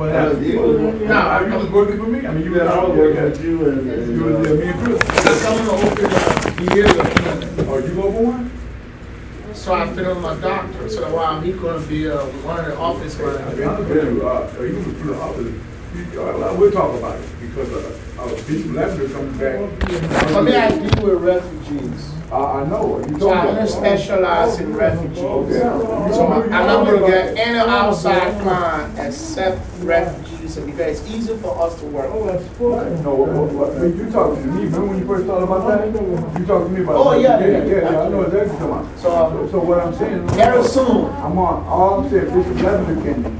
But, uh, no, I- you was working for me, I mean, you was I was out working with you and. and, You was there, me and Chris. Just coming to open, uh, the years of, oh, you go for one? So I fit on my doctor, so that while he gonna be, uh, one of the office To be managers. honest with you, uh, you was, you know, I was, uh, we'll talk about it, because, uh, uh, people left here coming back. For me, I deal with refugees. I, I know, you So told I me. only specialize in refugees. Okay. So I'm not gonna get any outside client except refugees, because it's easy for us to work. No, what, what, what, you talked to me, remember when you first thought about that? You talked to me about. Oh, yeah, Yeah, yeah, yeah, yeah. I know exactly what you're talking about. So, um, So, what I'm saying. is. Very soon. I'm on, all I'm saying, Bishop Lavender can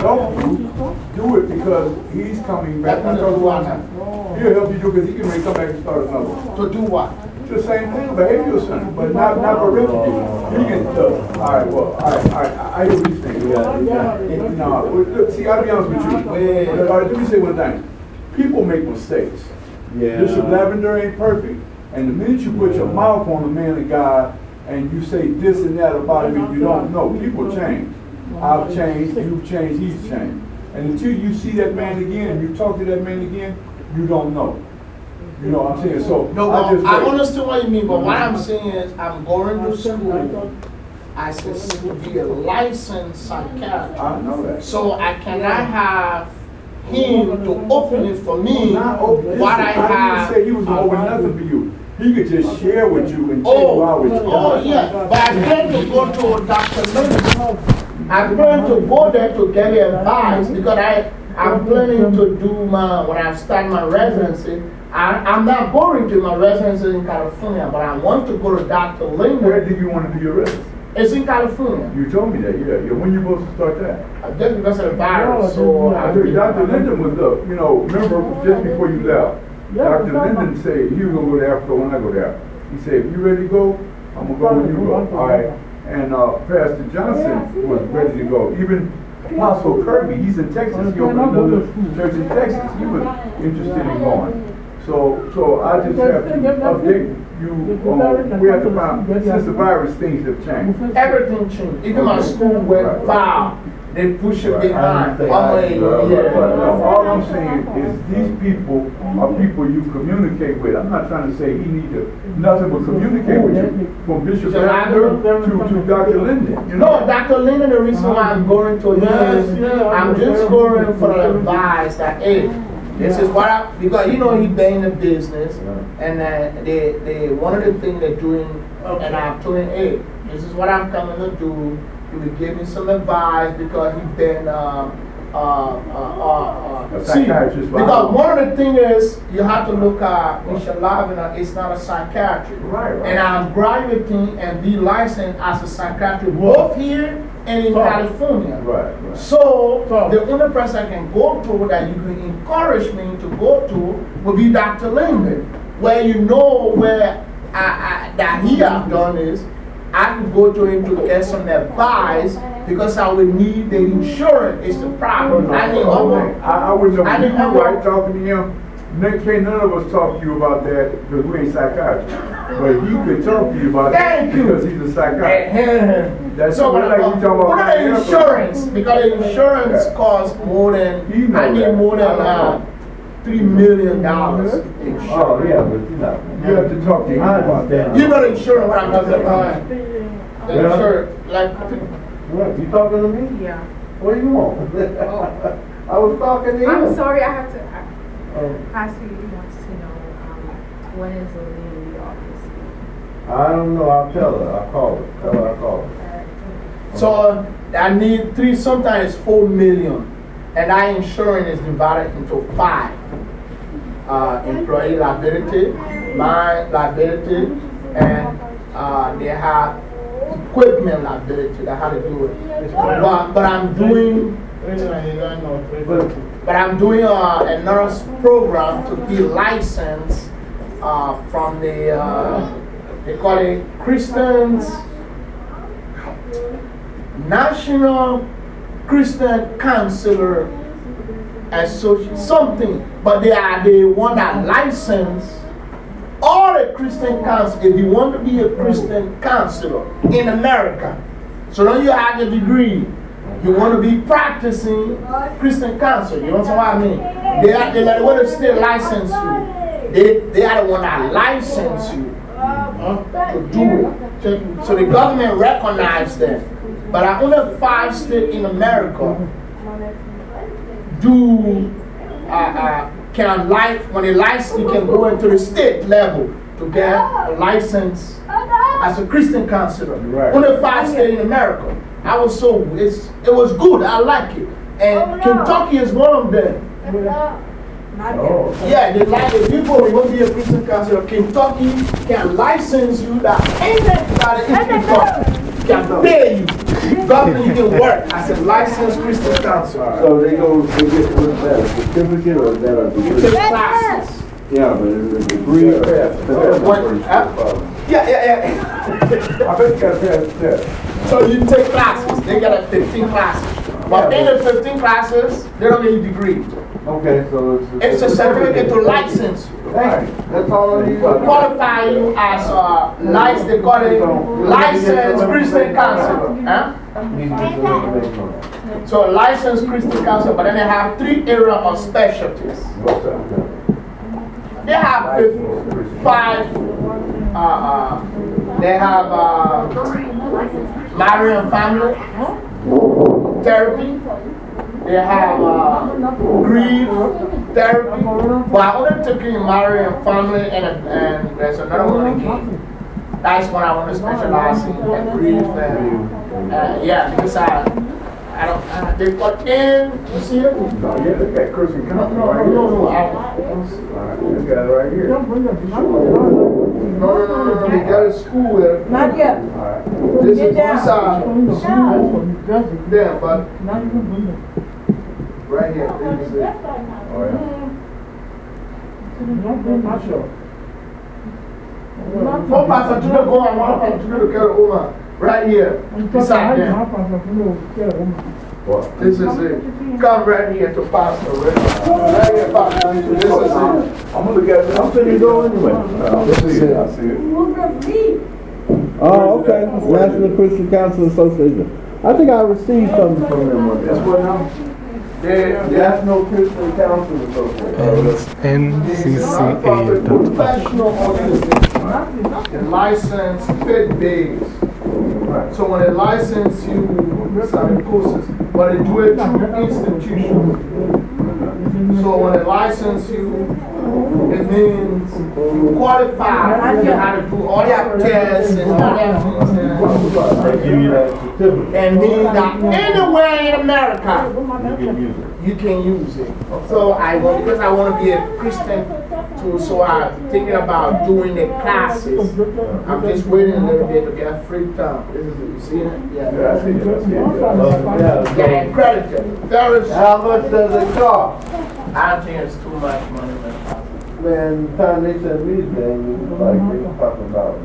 help you do it because he's coming back. Lavender That's what what? I'm. He'll help you do, because he can make come back and start another one. To do what? The same thing, behavioral center, but not, not for refugees. He can, uh, all right, well, all right, all right, I I hear what you're saying. Yeah, No, look, see, I'll be honest with you. Wait. All right, let me say one thing. People make mistakes. Yeah. Bishop Lavender ain't perfect. And the minute you put your mouth on a man of God and you say this and that about him you don't know, people change. I've changed, you've changed, he's changed. And until you see that man again and you talk to that man again, you don't know. You know what I'm saying? So No, I just. I understand what you mean, but what I'm saying is, I'm going to school as a, to be a licensed psychiatrist. I know that. So I cannot have him to open it for me, Not open, what I listen, have. didn't say he was gonna open nothing for you. He could just share with you and tell you Oh, how it's oh, done. yeah, but I plan to go to Dr. Lynn. I plan to go there to get advice because I, I'm planning to do my, when I start my residency, I, I'm not going to my residency in California, but I want to go to Dr. Where Linden. do you want to do your residency? It's in California. You told me that, yeah. yeah. When you supposed to start that? Uh, Just because of the virus, so. I Dr. Linden was up, you know, remember just before you left, yeah, Dr. Linden said he was gonna go to Africa when I go there. He said, if you ready to go, I'm gonna go when you go, all right? And, uh, Pastor Johnson was ready to go. Even Apostle Kirby, he's in Texas, he opened another church in Texas, he was interested in going. So, so I just have to update you on, we have to find, since the virus, things have changed. Everything changed. Even my school went far. They push it Right. behind. I understand. yeah. But no, all I'm saying is these people are people you communicate with. I'm not trying to say he need to, nothing but communicate with you. From Bishop Bishop Lavender Lavender to, to Dr. Linden. you know? No, Dr. Linden, the reason why I'm going to him is I'm just going for the advice that, hey, this is what I, because you know he been in the business and uh, they, they, one of the things they're doing, and I'm told him, hey, this is what I'm coming to do. He will give me some advice because he been, uh, uh, uh, uh, A see, psychiatrist, wow. Because one of the things is you have to look at Michelle Lavina, it's not a psychiatrist. Right, right. And I'm graduating and be licensed as a psychiatrist both here and in California. Right, right. So, the only person I can go to that you can encourage me to go to would be Dr. Linden, where you know where I, I, that he have done is I could go to him to get some advice because I would need the insurance is the problem. I need all I, I you didn't right talking to him. Nick, can't none of us talk to you about that because we ain't psychiatrists. But he could talk to you about that Thank you. because he's a psychiatrist. That's so what I like you talking about what right are now, but- insurance? Because insurance Yeah. costs more than, You know I need that. more than I uh, $3 million. Oh, yeah, but you know. You have to talk to him I about that. understand. You know the insurance, what I'm talking about? The Yeah. insurance, like, What, you talking to me? Yeah. What do you want? I was talking to you. I'm sorry, I have to, I- Oh, Pastor, he wants to know, when is the leaving the office? I don't know, I'll tell her, I'll call her, tell her I'll call her. so uh, I need three, sometimes four million. And that insurance is divided into five. Uh, employee liability, my liability, and uh, they have equipment liability, that's how to do it. But, but I'm doing, But, but I'm doing uh, a nurse program to be licensed uh, from the, uh, they call it Christians, National Christian Counselor Association, something, but they are the one that license all the Christian counselor, If you want to be a Christian counselor in America, so then you have a degree. you want to be practicing Christian counsel. You understand what I mean? They are, they are the still license you. They, they are the one that license you huh, to do it. So the government recognizes them. But I only five states in America do uh, uh, can life when a license you can go into the state level to get a license as a Christian counselor. Right. Only five states in America. I was so it's it was good. I like it, and Kentucky is one of them. Oh. Yeah, they like the people who want to be a Christian counselor. Kentucky can license you that anybody in Kentucky can pay you. Government, you can work as a licensed Christian counselor. So they go, they get, what's that, a certificate or is that a You degree? take classes. Yeah, but it's a degree or oh, What? Huh? Yeah, yeah, yeah. I bet you gotta pass the. So you take classes. They got a 15 classes. But in the 15 classes, they don't need a degree. Okay, so it's. It's a certificate to license you. Right, that's all I need. Qualify you as a license, they call it licensed Christian counselor. Huh? Need to get some information on that. So licensed Christian counselor, but then they have three areas of specialties. They have five, uh, uh, they have uh, marriage and family therapy. They have uh, grief therapy. But I only took in marriage and family, and, and there's another one again. That's what I want to specialize in, and grief. And, uh, yeah, because I, I don't, uh, they put in, you see it? No, No, yeah, look at Christian no, Council no, right no, here. no. I, All right, This guy right here. All No, no, no, no, no, they got a school there. Not yet. right. This Get is down. one side there, but Not even right here, this is it. Oh, yeah. Oh, Pastor Judah, go and one Pastor Judah to carry the woman. Right here, beside them. What? This is it. Come right here to Pastor, right? Right here, Pastor. This is it. I'm gonna get it. I'm finna go anyway. Uh, I see it, I see it. Oh, okay. National Christian Council Association. I think I received something from them one That's time. what now? They, they National Christian Council Association. Uh, non-profit ncca.org. professional organization. Licensed, faith-based. So when they license you, some courses, but they do it through institutions. So when they license you, it means you qualify, you have to do all your tests and all that things. and- They give you that certificate. And mean that anywhere in America, You can use it. you can use it. So I want, because I want to be a Christian too, so I'm thinking about doing the classes. I'm just waiting a little bit to get free time. This is, you see it? Yeah, Yeah. I see it, I see it. Yeah, Get so accredited. There is, How much does it cost? I think it's too much money, man. Man, the time they sent me there, it was like they were talking about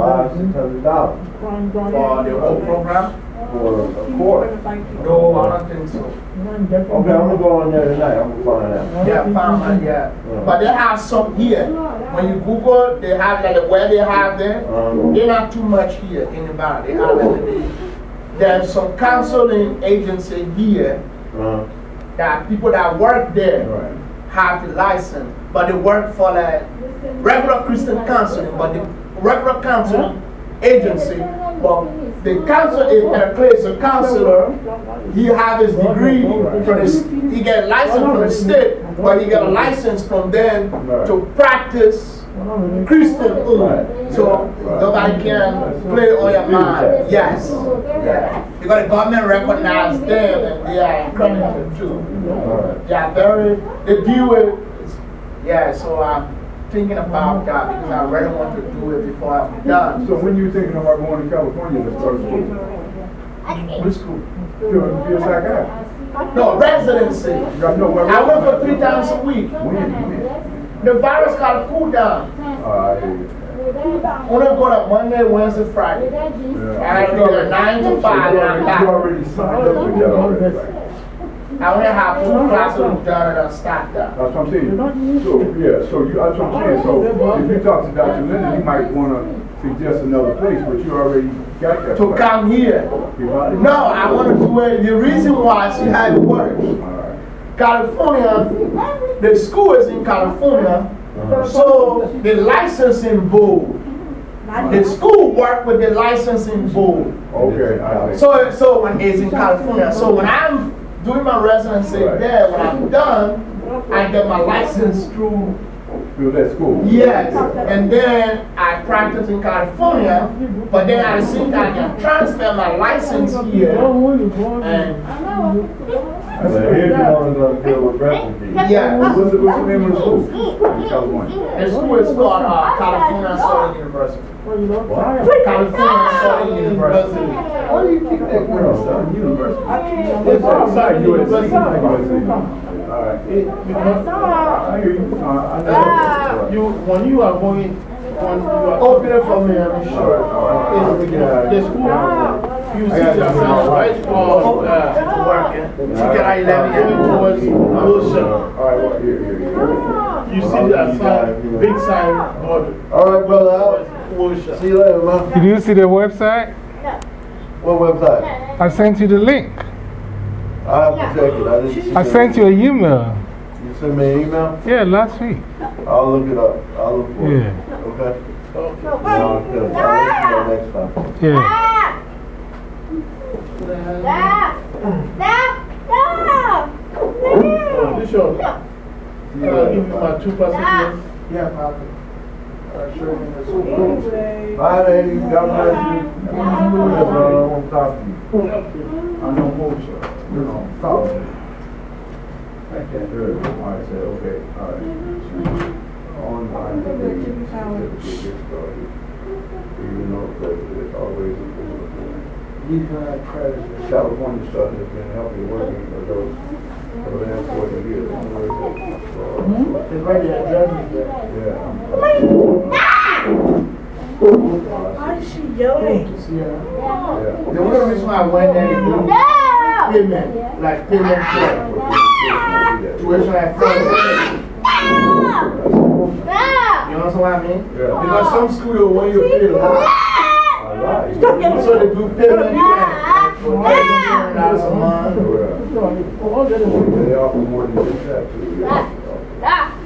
five, six hundred dollars For the whole program? for a course. No, I don't think so. Okay, I'm gonna go on there tonight, I'm gonna find out. Yeah, farmer, yeah. But they have some here. When you Google, they have like where they have them. Um, They're not too much here in the bar. They have them there's some counseling agency here uh, that people that work there Right. have the license, but they work for like regular Christian counseling, but the regular counseling agency, but the counsel is a place, a counselor, he have his degree from he get license from the state, but he get a license from them to practice Christianhood. So nobody can play on your mind. Yes. Because the government recognize them and they are accredited too. They are very, they deal with, yeah, so I'm thinking about God because I really want to do it before I'm done. So when you thinking about going to California to start school? Which school? To psychiatrist? No, residency. You got to know where. I work for three times a week. When? The virus got cool down. Uh, I'm gonna go to Monday, Wednesday, Friday. yeah. I there nine to five, You I'm already- back. You already signed up with that already? I only have two classes done and I start that. That's what I'm saying. So, yeah, so you, that's what I'm saying. So if you talk to Dr. Linden, he might want to suggest another place, but you already got that. to far. come here. No, I want to do it. The reason why, see how it works. All right. California, the school is in California, uh-huh. so the licensing board, the school work with the licensing board. Okay, I see. So, so when it's in California, so when I'm doing my residency Right. there, when I'm done, I get my license through, Through that school? yes, and then I practiced in California, but then I the same time, I can transfer my license here. And But here you want to deal with refugees. yeah, What's the, what's the name of the school in California? the school is called uh, California Southern University. California Southern University. Why do you keep that girl, son? University. It's outside USC. All right. I hear you. Uh, I know. You, when you are going, when you are. Open it for me, I'm sure. It's- The school, you see yourself right or, uh, working. You get I eleven and towards Wilshire. All right, well, here, here, here. You see that sign, big sign, or All right, brother, I'll see you later, man. Did you see the website? What website? I sent you the link. I have to check it. I didn't see I sent you an email. You sent me an email? Yeah, last week. I'll look it up. I'll look for it. Yeah. Okay? Now, I'll tell you. I'll let you know next time. Yeah. Oh, This your, uh, give me my two percent. Yeah, Malcolm. Uh, sure, in the school. Bye, lady. God bless you. Yeah, brother, I want to talk to you. I know most, uh, you know, hear it. I said, okay, all right. Online, they certificate started. You know, but it's always a He's gonna credit it. California stuff has been helping working for those for the she forty years. I don't know where it's from. It's right there, judgment there. Yeah. Yeah. The only reason why I went there is do payment, like payment for tuition at first. You know what I mean? Yeah. Because some schools, when you pay a lot, I so they do payment plan for $10,000 a month. They offer more than just that too. yeah.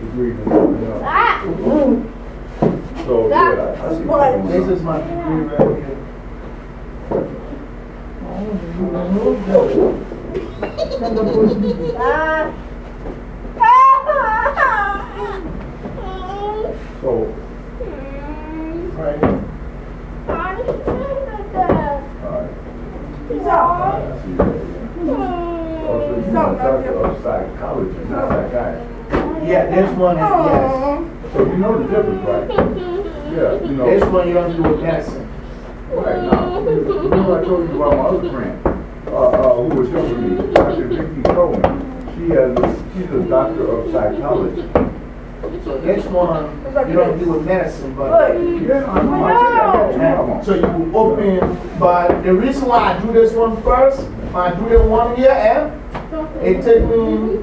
And everything else. So, yeah, I I see. what This is my degree ah. ah. mm. right here. So, Right here. alright. I see that, yeah. Also, you're a doctor of psychology, not psychiatry. Yeah, this one is, yes. So you know the difference, right? Yeah, you know. This one you don't do with medicine. Right now, remember I told you about my other friend, uh, uh, who was helping me, Dr. Vicky Cohen. She has, a, she's a doctor of psychology. So this one, you don't do with medicine, but. Yeah, I know, I tell you, I got two of them. So you open, but the reason why I do this one first, I do the one year and it take me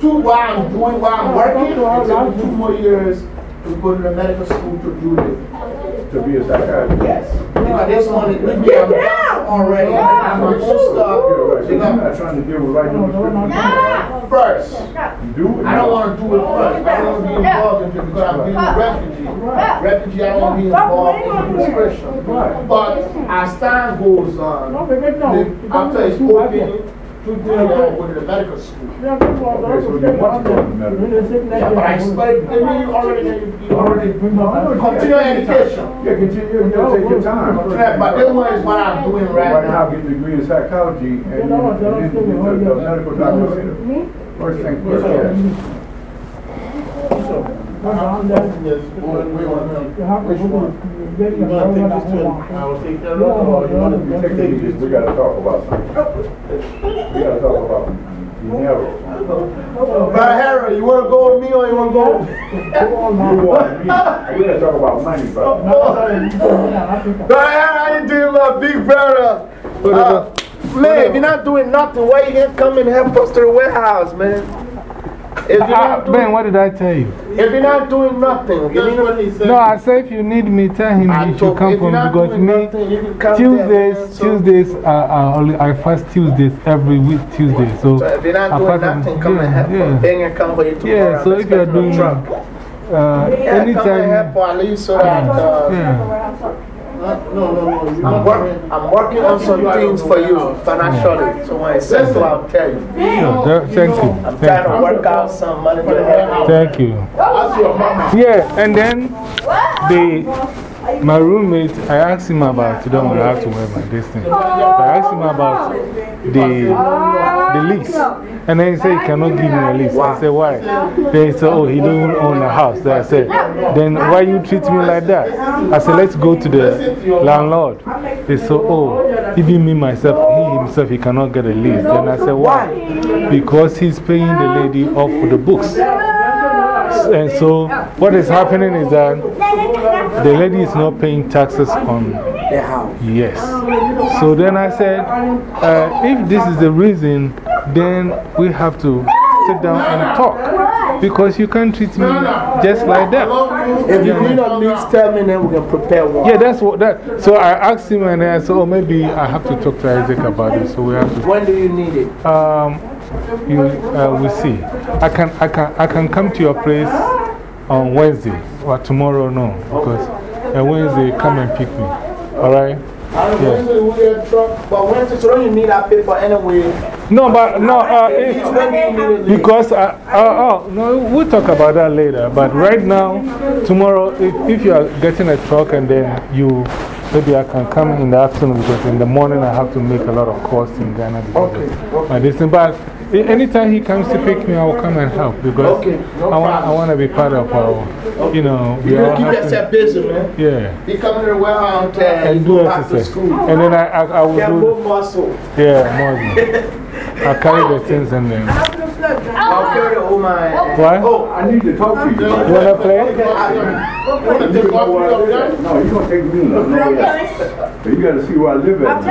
two, while I'm doing, while I'm working, it take me two more years to go to the medical school to do this. To be a psychiatrist. Yes. Because this one, it give me a doctor already, I'm my own Yeah, stuff. They you're not trying to deal with right now. prescription. first. Do it. I don't want to do it first. I don't want to be involved in it because I'm being a refugee. Refugee, I don't want to be involved in the prescription. Right. But as time goes on, after it's open, two, three years, I go to the medical school. Okay, so you want to go to medical. Yeah, but I expect, I mean, you already, you already continue education. Yeah, continue, you gotta take your time. Yeah, But this one is what I'm doing right Right now, now. get a degree in psychology and then, get the medical doctor. First thing first, yeah. Yes, we want, we want, which one? You want to take this to, I will take that one, you want to take take this? we gotta talk about something. We gotta talk about dinero. Brother Harry, you want to go with me or you want to go? with- You want me, we gotta talk about money, brother. Brother Harry, how you doing, my big brother? Uh, man, if you're not doing nothing, why you can't come and help us to the warehouse, man? If you're Ah, not Ben, doing, what did I tell you? if you're not doing nothing, you That's need what he said. No, I said if you need me, tell him I you should come for you're me because me, nothing, you there, Tuesdays, man. So- Tuesdays, uh, uh, I fast Tuesdays every week, Tuesday. So, So if you're not doing apart from- nothing, come and help. yeah. Bring and come for you tomorrow. Yeah, so if you're expecting a doing, truck. uh, Yeah, come and help anytime, at least so that. Uh, yeah. No, no, no. I'm, work, I'm working on some things for you financially. So when I say so, I'll tell you. Yeah, that- thank you. I'm Thank trying to work out some money to help. Thank you. Ask your mama. Yeah, and then the, my roommate, I asked him about, today I have to wear my thing. I asked him about the, the lease. And then he said he cannot give me a lease. I said, why? Then he said, oh, he don't own a house. Then I said, then why you treat me like that? I said, let's go to the landlord. They said, oh, even me myself, he himself, he cannot get a lease. Then I said, why? Because he's paying the lady off for the books. And so, what is happening is that the lady is not paying taxes on The house. Yes. So then I said, uh, if this is the reason, then we have to sit down and talk. Because you can't treat me just like that. If you need a lease, tell me, then we can prepare one. Yeah, that's what that. So I asked him and I said, oh, maybe I have to talk to Isaac about it. So we have to. When do you need it? Um, you, uh, we see. I can, I, can, I can come to your place on Wednesday or tomorrow, no. Because on Wednesday, come and pick me. All right? I don't know, Wednesday we get truck, but Wednesday, so you need that paper anyway? No, but no, uh, It's if, when you need it. because, uh, uh, oh, no, we'll talk about that later. But right now, tomorrow, if, if you are getting a truck and then you, maybe I can come in the afternoon because in the morning I have to make a lot of calls in Ghana. because Okay, of My distance. But anytime he comes to pick me, I will come and help because Okay, no I, want, I want to be part of our, you know, we You all keep yourself busy, man. Yeah. He come to the warehouse and do go back to exercise. school. And then I, I, I will Get do, more muscle. yeah, more. I carry the things and then. I'll carry the old man. What? Oh, I need to talk to you. You want to play? You want to You take know off where your No, you don't take me. No, no, yeah. But you got to see where I live at.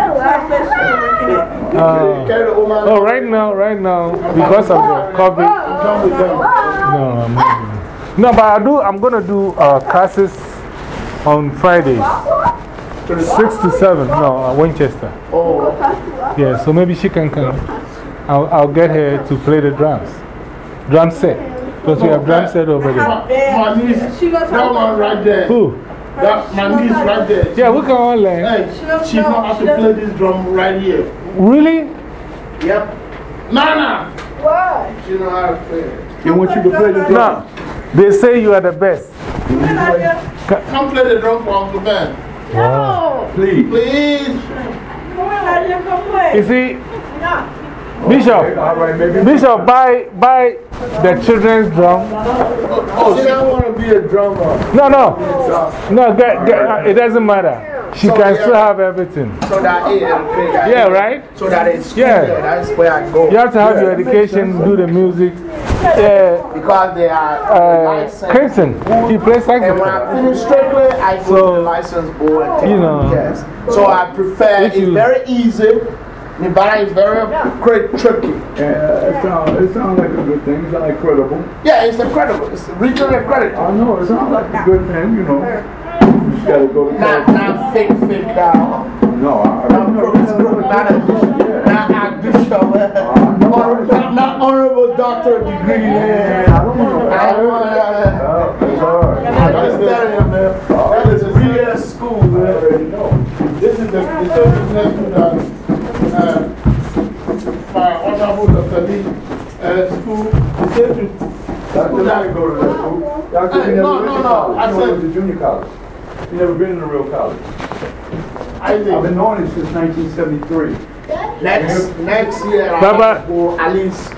Uh, carry the old man. Oh, right now, right now, because of the COVID. Come with them. No, I'm not. No, but I do, I'm going to do uh, classes on Fridays. 6 to 7. No, uh, Winchester. Oh, Yeah, so maybe she can come. I'll, I'll get her to play the drums. Drum set. Because we have drum set over there. My niece, that one right there. Who? That, my niece right there. Yeah, we can all learn. Hey, she know how to play this drum right here. Really? yep. Nana! Why? She know how to play it. They want you to play the drum. No. They say you are the best. Come play the drum for Uncle Ben. No! Please. Please. You see, Okay, Bishop, all right, maybe. Bishop, buy, buy the children's drum. Oh, she don't want to be a drummer. No, no. No, get, get, uh, it doesn't matter. She So, can still have everything. So that it will play that. Yeah, right? So that it's Yeah. there, that's where I go. You have to have your education, do the music. Yeah. Because they are Uh, licensed. Crimson, he plays And when I saxophone. finish strictly, I go So, to the license board. and take you know, Yes. So I prefer, if it's you- very easy. Nevada is very great, tricky. Yeah, it sounds it sound like a good thing. It sounds like credible. Yeah, it's incredible. It's really incredible. I know, it sounds like a good thing, you know. You just got to go to Not, not fake, fake down. No, I, I Not progress, not a not a bishop. Honor- Not not honorable doctor degree. Yeah. I don't know. I don't want that. Oh, it's all right. Oh, I'm just telling you, man. Oh, that is a real ass school, I man. already know. This is the, the same business that uh, my honorable Dr. Lee uh, school. The same thing. Dr. Lee go to that school. Dr. Hey, no, no, to no. I He only said- went to junior college. He never been in a real college. I I've been think. knowing it since 1973. Next, next year, I Baba. have to go at least.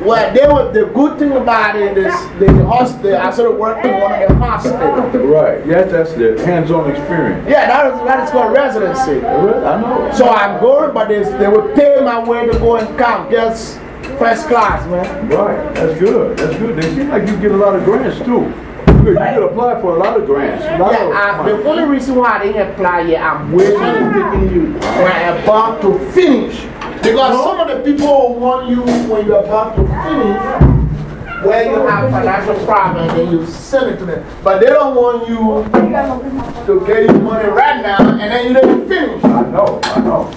Well, they were, the good thing about it is the hostel, I started working in one of the hostels. Right. Yes, that's the hands-on experience. Yeah, that is, that is called residency. I know. So I'm going, but they, they will pay my way to go and come, just first class, man. Right. That's good. That's good. They seem like you get a lot of grants too. You could, apply for a lot of grants. Lot Yeah, of I, money. the only reason why I didn't apply yet, I'm waiting taking ah. you. when I'm about to finish. Because some of the people want you when you're about to finish where you have financial problems and you send it to them. But they don't want you to get your money right now and then you didn't finish. I know, I know.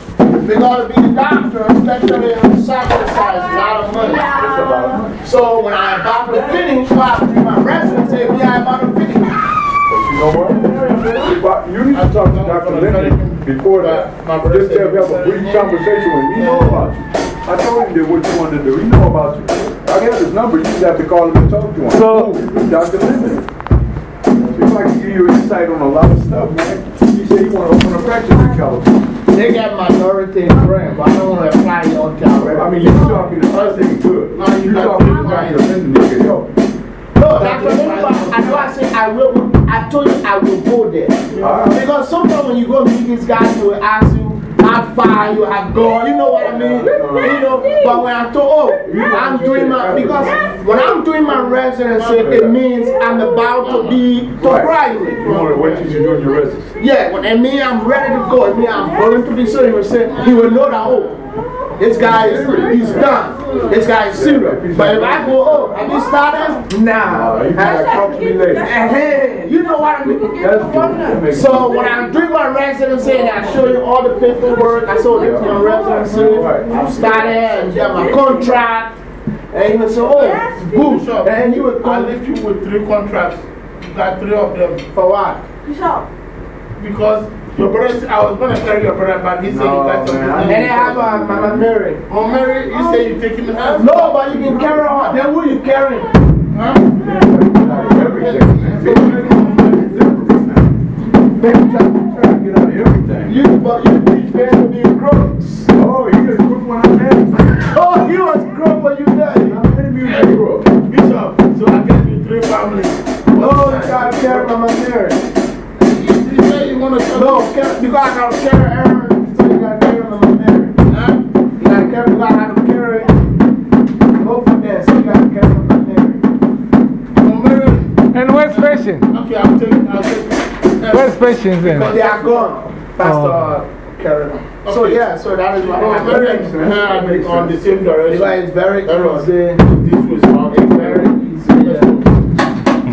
Because being a doctor, especially in sacrifice a lot of money. It's a lot of money. So when I'm about to finish, I have to do my reference say, yeah, I'm about to finish. But you know what? But you need to talk to Dr. Linden before that. Just to have a brief conversation with me. He know about you. I told him that what you wanted to do. He know about you. I got his number. You just have to call him and talk to him. So-? Dr. Linden. Seems like he give you insight on a lot of stuff, man. He said he want to open a practice in California. They got minority grant, but I don't want to apply it on I mean, you're talking to us, ain't good. No, you're talking to Dr. Linden, he can help. No, Dr. Linden, I know I said I will, I told you I will go there. Alright. Because sometimes when you go meet these guys, they will ask you, how far you have gone, you know what I mean? You know, but when I told, oh, I'm doing my, because when I'm doing my residency, it means I'm about to be, to graduate. You wait you're doing your residency. Yeah, when it means I'm ready to go, it means I'm going to be serious. He will say, he will know that, oh, this guy is, he's done. This guy is serious. But if I go, oh, have you started? Nah. Uh, you gotta talk to me later. Hey, you know what I mean? That's good. That makes So when I'm doing my residency and saying I show you all the paperwork, I saw this my residency, I started and get my contract, and he would say, oh, good. And he would I call left you with three contracts. You got three of them. for what? Because your brother, I was going to carry your brother, but he said No, you got something. man, I have uh, Mama Mary. Oh, Mary, you say you take him in house? No, but you can carry on. Then who you carrying? Huh? Everything, try try to get out of everything. You, but you teach them to be crooks. Oh, he was good when I met him. Oh, he was crook when you there. I met him, he was good. Bishop, so I get you three families. Oh, you gotta carry Mama Mary you going to no, you got to carry Aaron. So you got to carry him in there. Huh? You got to carry, him. And where's patience? Okay, I'll take, I'll take. Where's patience then? Because they are gone. Pastor、oh. Okay. So, yeah, so that is why oh, very on the same direction. It's very easy. This was very easy.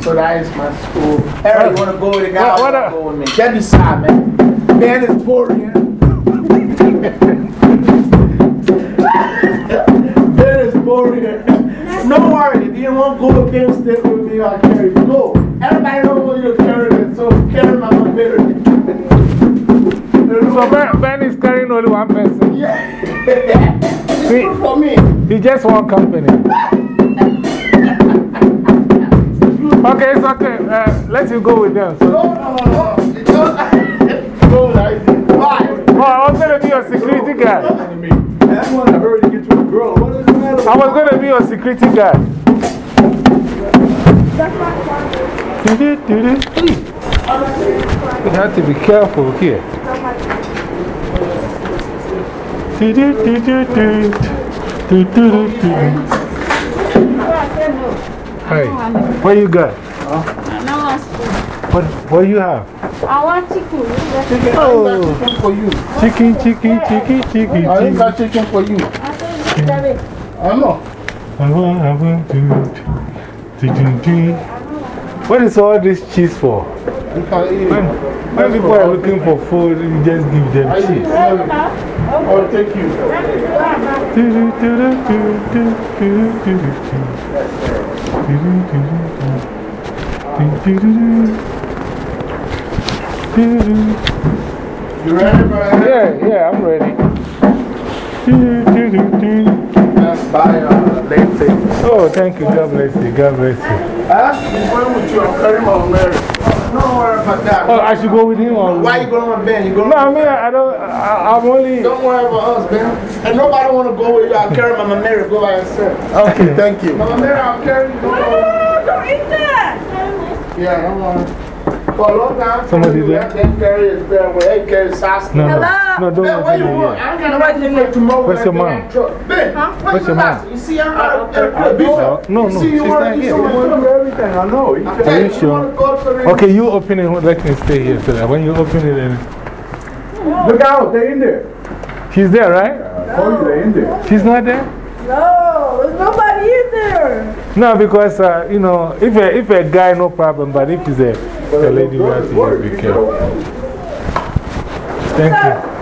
So that is my school. Eric, you want to go with the guy? What- what or a- go with me? Get beside man. Man is boring. Man is boring. No worry, if you want to go against stay with me, I'll carry you. Go. Everybody knows what you're carrying, so carry my better. So Ben, ben is carrying only one person. Yeah. See, for me. he just one company. Okay, it's okay. Uh, let you go with them. So, No, no, no, no. It don't- Go like this. Why? oh, I was going to be your security guard. That's one I heard to get to a girl. What is the matter? I was going to be your security guard. You have to be careful here. Hi, what you got? What, what you have? I want chicken. Oh, Chicken for you. chicken, chicken, chicken, chicken, I chicken. got chicken for you. I know. I want, I want to. do, do, do. What is all this cheese for? You can eat When, it. when people are looking for food, you just give them I cheese. it. I'll take you. You ready, brother? Yeah, yeah, I'm ready. That's by uh, late. Oh, thank you. God bless you. God bless you. I asked when would you have carried my marriage? Don't worry about that. Oh, I should go with him or Why you going with Ben? You going No, I mean, I don't. I, I'm only. Don't worry about us, Ben. And nobody want to go with you. I'll carry Mama Mary. Go by yourself. Okay. Thank you. Mama Mary, I'll carry you. Don't worry. Don't eat that. Yeah, don't worry. For a long time, somebody it there. No, no, no, don't let me do it. I'm gonna wait till tomorrow. Where's your mom? Ben, huh? where's your mom? You see, I'm out there. No, no, no. She's not here. Everything I know. Are you sure? Okay, you open it. Let me stay here so that when you open it. Look out, they're in there. She's there, right? Oh. She's not there? No, there's nobody in there. No, because, uh, you know, if a, if a guy, no problem, but if it's a, a lady, we have to be careful. Thank you.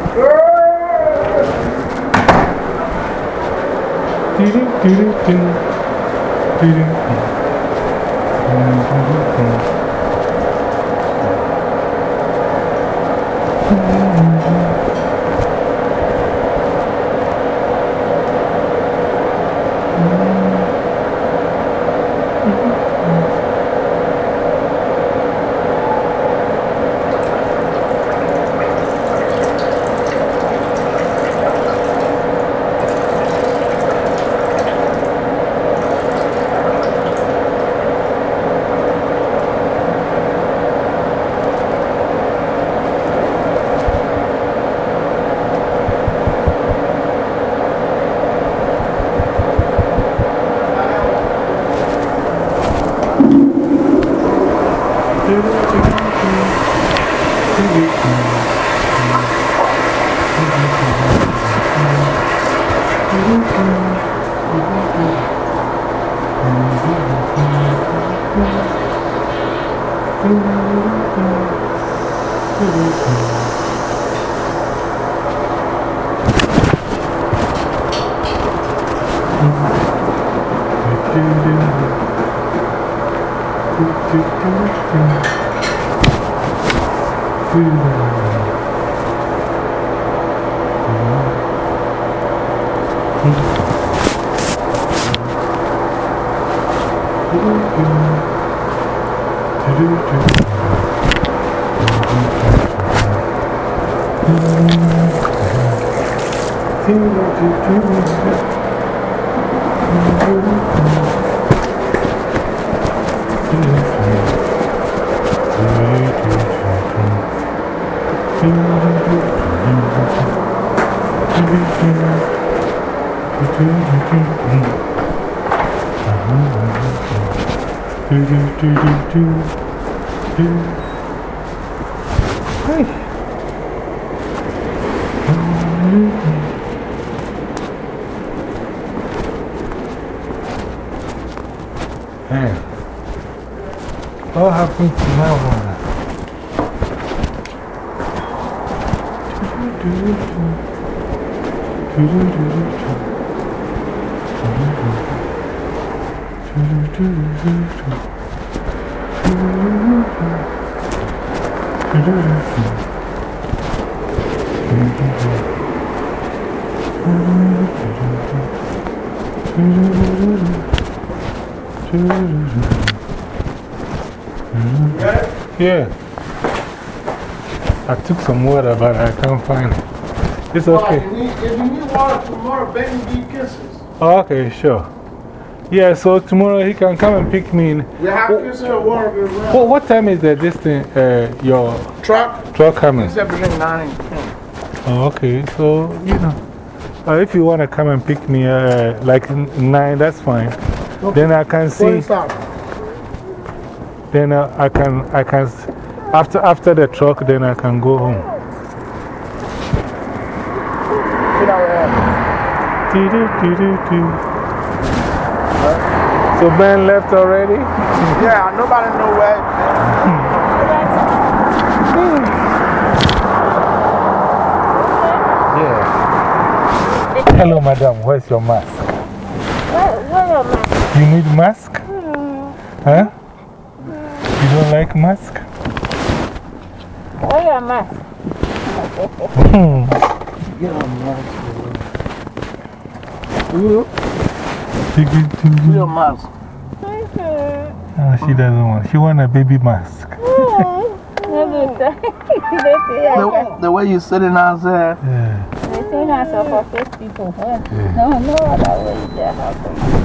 Some water, but I can't find it. It's Oh, okay. if you need- If you need water tomorrow, bring me kisses. Oh, okay, sure. Yeah, so tomorrow he can come and pick me. In. We have kisses and water around. What, what time is the, this thing, uh, your Truck, truck coming? except between 9 and 10. Oh, okay, so, you know, uh, if you want to come and pick me uh, like nine, that's fine. Then I can see, then uh, I can, I can, after, after the truck, then I can go home. Doo -doo -doo -doo -doo. So Ben left already? Yeah, nobody know where. Yeah. Hello, madam. Where's your mask? Where, where am I? You need mask? Hmm. Huh? You don't like mask? Where am I? Your mask. Oh, she doesn't want. She want a baby mask. The, The, the way you sitting outside. Yeah. the thing I for first people. No, no other way there happen.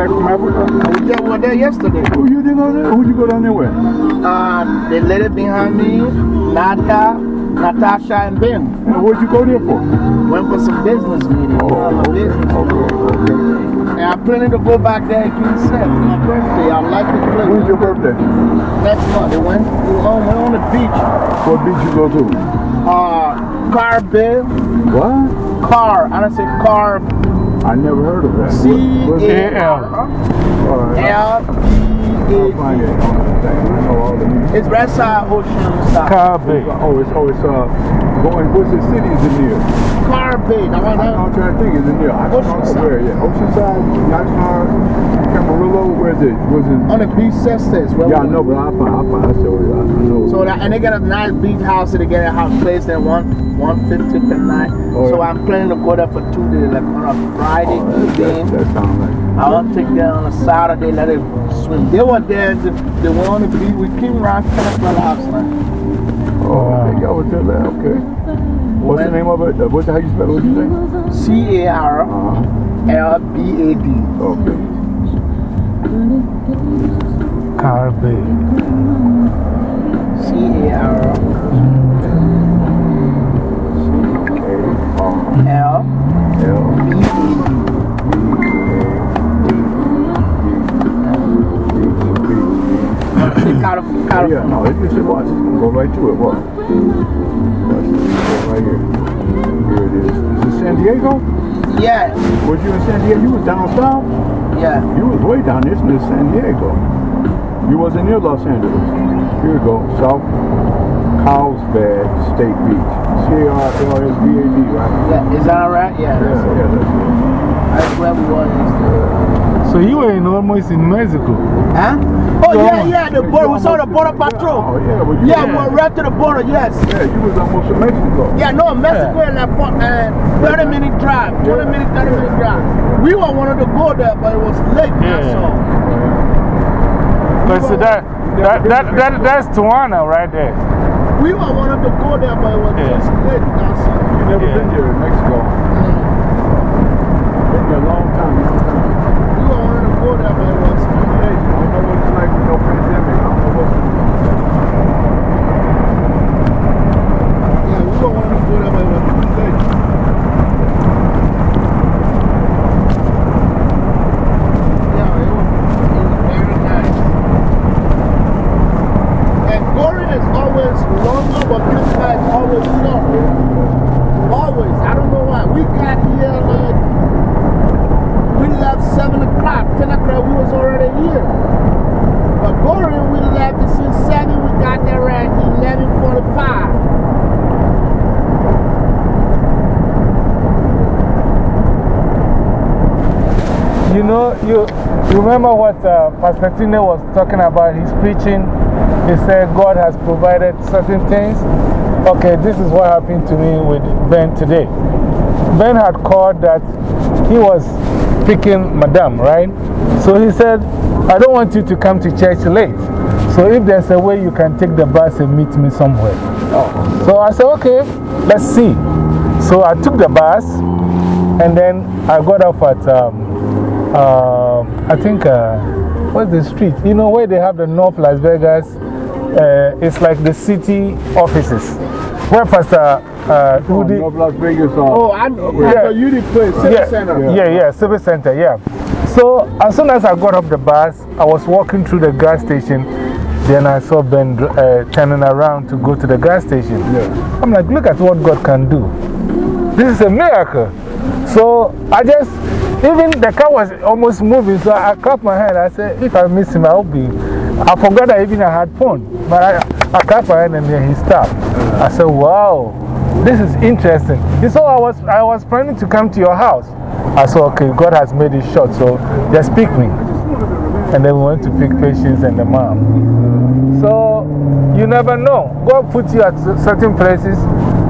Back from Africa? We just were there yesterday. Who you did go there? Who'd you go down there with? Um, the lady behind me, Nata, Natasha, and Ben. And what'd you go there for? Went for some business meeting. Oh, business. Okay, okay. And I'm planning to go back there again Saturday, my birthday. I like the place. When's your birthday? Next month. They went, we on, went on the beach. What beach you go to? Uh, Car Bay. What? Car. I don't say car. I never heard of that. C A L. L B A. find it on thing. I know all the music. It's Red Side Ocean Side. Carbe. Oh, it's, oh, it's, uh, going, what's the city is in here? Carbe. I'm trying to think, is in there? I don't know where, yeah. Oceanside, National, Camarillo, where is it? Was it? On the beach, Cestes. Yeah, I know, but I'll find, I'll find, I'll show you. I know. So, that, and they got a nice beach house, and they got a house place they want. 150 tonight. night. Oh, so. I'm planning to go there for two days, like on a Friday oh, evening. That, that sounds like. I'll take them on a Saturday, let it swim. They were there, they, they want to believe with came around 10 my last night. Oh, okay, y'all was there, okay. What's when, the name of it? What's, how you spell it? What you say? C A R L B A D. Okay. Carbe. C A R. -B -A -D. Out Yeah, no, it just watch. It's gonna go right to it. What? It. Right here. Here it is. Is this San Diego? Yeah, Was you in San Diego? You was down south? yeah. You was way down. This is San Diego. You wasn't near Los Angeles. Here we go. South Carlsbad State Beach. C-A-R-L-S-B-A-D, right? Yeah, is that alright? Yeah, Yeah, that's, yeah, that's that's where we were yesterday. So you were in almost in Mexico. Huh? Oh, yeah, yeah, the border. We saw the border patrol. Oh, yeah, you Yeah, we went right to the border, yes. Yeah, you was almost in Mexico. Yeah, no, Mexico is like for, uh, 30 minute drive. 20 minute, 30 minute drive. We were wanted to go there, but it was late. Yeah. That's all. So that, that, that, that, that's Tijuana right there. We were wanted to go there, but it was Yeah. just late. That's all. You never Yeah. been there in Mexico. A long time, long time. We were wanted to go there, but it was too. I don't know what it's like with no pandemic. I don't know what Yeah, we were wanted to go there, but it was too late. Yeah, it was, it was very nice. And Goring is always longer, but Christmas is always short. Always. I don't know why. We got here like, we left 7 o'clock. 10 o'clock, we was already here. But Goring, we left between 7, we got there at 11.45. You know, you, you remember what uh, Pastor Tine was talking about? He's preaching. He said God has provided certain things. Okay, this is what happened to me with Ben today. Ben had called that he was picking Madame, right? So he said, I don't want you to come to church late. So if there's a way you can take the bus and meet me somewhere. So I said, okay, let's see. So I took the bus and then I got off at, um, uh, I think, uh, what's the street? You know where they have the North Las Vegas? Uh, it's like the city offices. Where Pastor uh, Oh, Udi- North Las Vegas. Uh, Oh, I know. Yeah. Yeah. You did Civic yeah, Center. Yeah, yeah, Civic Center, yeah. So as soon as I got off the bus, I was walking through the gas station. Then I saw Ben uh, turning around to go to the gas station. Yeah. I'm like, look at what God can do. This is a miracle. So I just, even the car was almost moving, so I clapped my hand. I said, if I miss him, I'll be. I forgot that even I had phone. But I, I clapped my hand and then he stopped. I said, wow, this is interesting. He said, oh, I was, I was planning to come to your house. I said, okay, God has made it short, so just pick me. And then we went to pick patients and the mom. So you never know. God puts you at certain places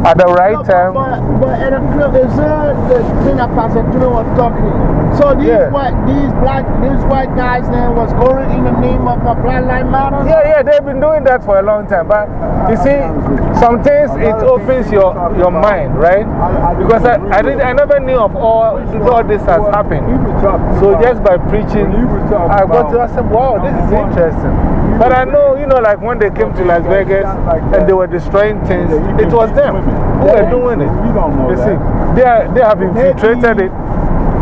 at the right No, time. But, but club, is there uh, the thing that Pastor Tino was talking? So these Yeah. white, these black, these white guys then was going in the name of a Black Lives Matter? Yeah, yeah, they've been doing that for a long time. But you see, some things it opens your, your mind, right? Because I, I, did, I never knew of all, all this has happened. So just by preaching, I got to, I said, wow, this is interesting. But I know, you know, like when they came to Las Vegas and they were destroying things, it was them who were doing it. You don't know You see, they, are, they have infiltrated it.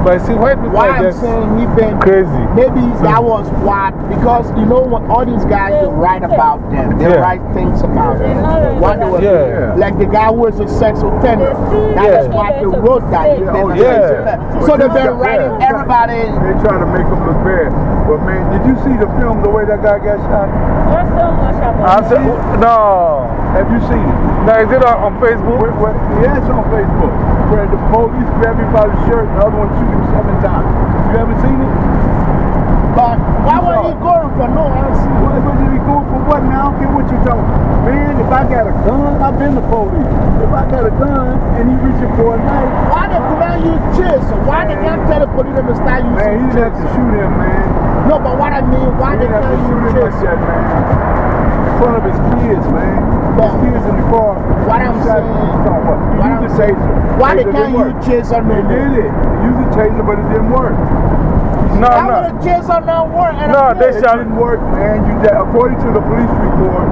But see, white people Why are I'm just saying he been crazy. Maybe that was what, because you know what, all these guys, they write about them. They Yeah. write things about them. What they were Yeah. Like the guy who was a sex offender. That is Yeah. why they wrote that. He Yeah. sex. So they've been writing Yeah. everybody. They try to make him look bad. But man, did you see the film, the way that guy got shot? What's so much I said, no. Have you seen it? Now, is it on, on Facebook? Where, where, yeah, it's on Facebook. Where the police grab him by the shirt and the other one shoot him seven times. You haven't seen it? But why was he going for no answer? What, did he go for what now? I don't care what you're talking. Man, if I got a gun, I've been the police. If I got a gun and he reaching for a knife, Why they could not use chaser? Why they can't tell the police to start using man, he didn't have to shoot him, man. No, but what I mean, why He they can't to shoot use him like chaser? that, man. In front of his kids, man. But- his kids in the car. What I'm He shot- saying- he shot what? He what used I'm taser. Why Taser can't didn't work. use chaser no They more? did it. They used a taser, but it didn't work. No, Why no. would a chaser not work? And No, a they It didn't work, man. You, that, according to the police report,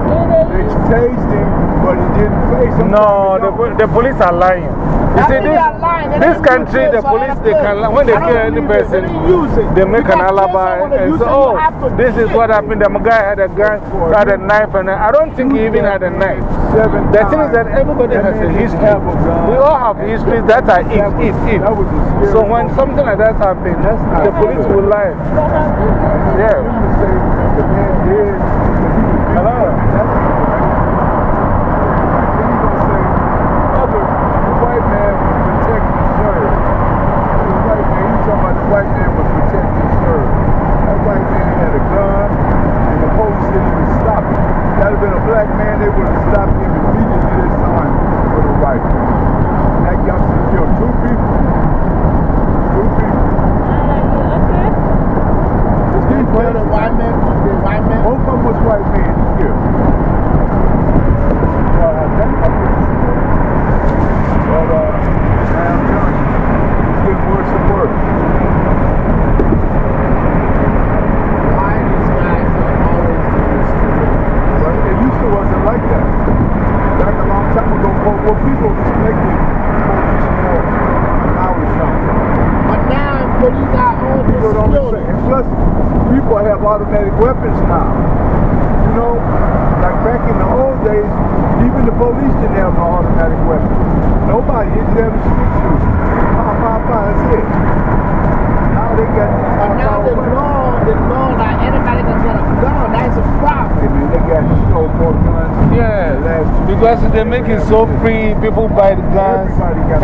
they tased him, but he didn't face him. No, the, the police are lying. You see, this, they are lying. They this country, the police, they can, when they kill any person, They didn't use it. they make an alibi and say, oh, this is what happened. The guy had a gun, had a knife, and I don't think he even had a knife. The thing is that everybody has a history. have a gun. We all have histories that are it, it, it. that was a scary So when something like that happens, the police will lie. Yeah. You would say the man did, but he was beat Hello? up. That's what you Then you gonna say, other, the white man was protecting his serve. The white man, you talking about the white man was protecting his serve. That white man had a gun, and the police didn't even stop him. If that had been a black man, they would have stopped him immediately they saw him with a rifle. That youngster killed two people. Two people. Well, the crazy. white man, the white man. Both of them was white men here. Well, I think I put it here. But, uh, man, I'm telling you, it's getting worse and worse. Why these guys are always doing stupid But it used to wasn't like that. Back a long time ago, well, well people respected police more when I was young. But now police are all People just don't respect. And plus, people have automatic weapons now. You know, like back in the old days, even the police didn't have no automatic weapons. Nobody didn't have a shooter. Pow, pow, pow, that's it. Now they got these But now the high-power weapons. law, the law, like anybody can get a gun. That's a problem. Hey, man, they got so more guns. Yeah, Last two because they make it so free, people buy the guns,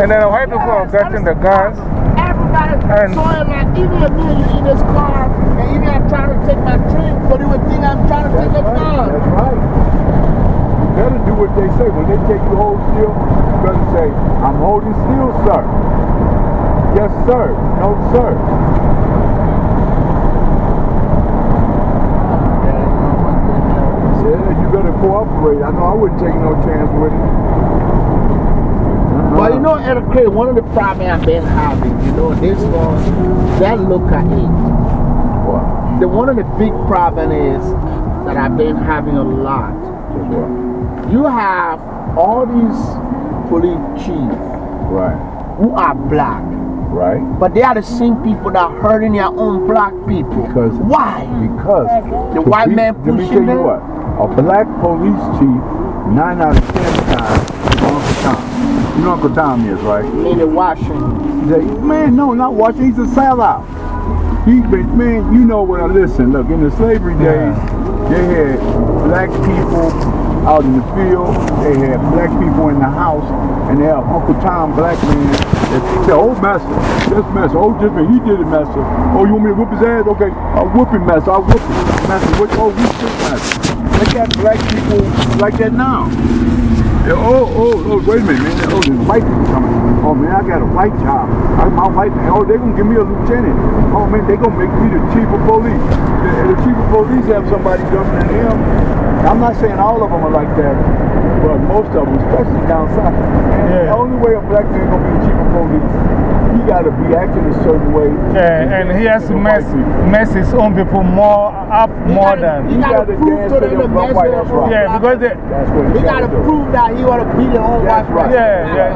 and then white people are getting the guns. Everybody And- so it's like even if me and you in this car, and even I'm trying to take my drink, but they would think I'm trying to take a right. gun. That's right. You better do what they say. When they take you hold still, you better say, I'm holding still, sir. Yes, sir. No, sir. Yeah, you better cooperate. I know I wouldn't take no chance with it. But you know, Eric Craig, one of the problems I've been having, you know, this one, that look at it. What? The one of the big problem is that I've been having a lot. You have all these police chiefs Right. who are black, Right. but they are the same people that are hurting their own black people. Because- Why? Because The white be- man Let me pushing tell you them? what. A black police chief, nine out of ten times, is Uncle Tom. You know Uncle Tom is, right? In the Washington. They, man, no, not watching. He's a sellout. He been, man, you know what I listen. Look, in the slavery days, they had black people out in the field, they had black people in the house, and they had Uncle Tom, black man, said, Oh, master, that's master. Oh, just me, he did it, master. Oh, you want me to whip his ass? Okay, I'll whip him, master. I'll whip him. Master, what? Oh, we shit, master. They got black people like that now. Oh, oh, oh, wait a minute, man. Oh, there's white people coming. Oh, man, I got a white job. I, my white, oh, they're going to give me a lieutenant. Oh, man, they're going to make me the chief of police. The, the chief of police have somebody jumping than him. I'm not saying all of them are like that, but most of them, especially down south. Yeah. the only way a black man going to be the chief of police, he got to be acting a certain way. Yeah, and he has to mess, white people. mess his own people more up more than. He, gotta gotta prove to to them them the black, white, message. that's. Yeah, because they, He he gotta prove that he ought to be the whole white right. Yeah, yeah.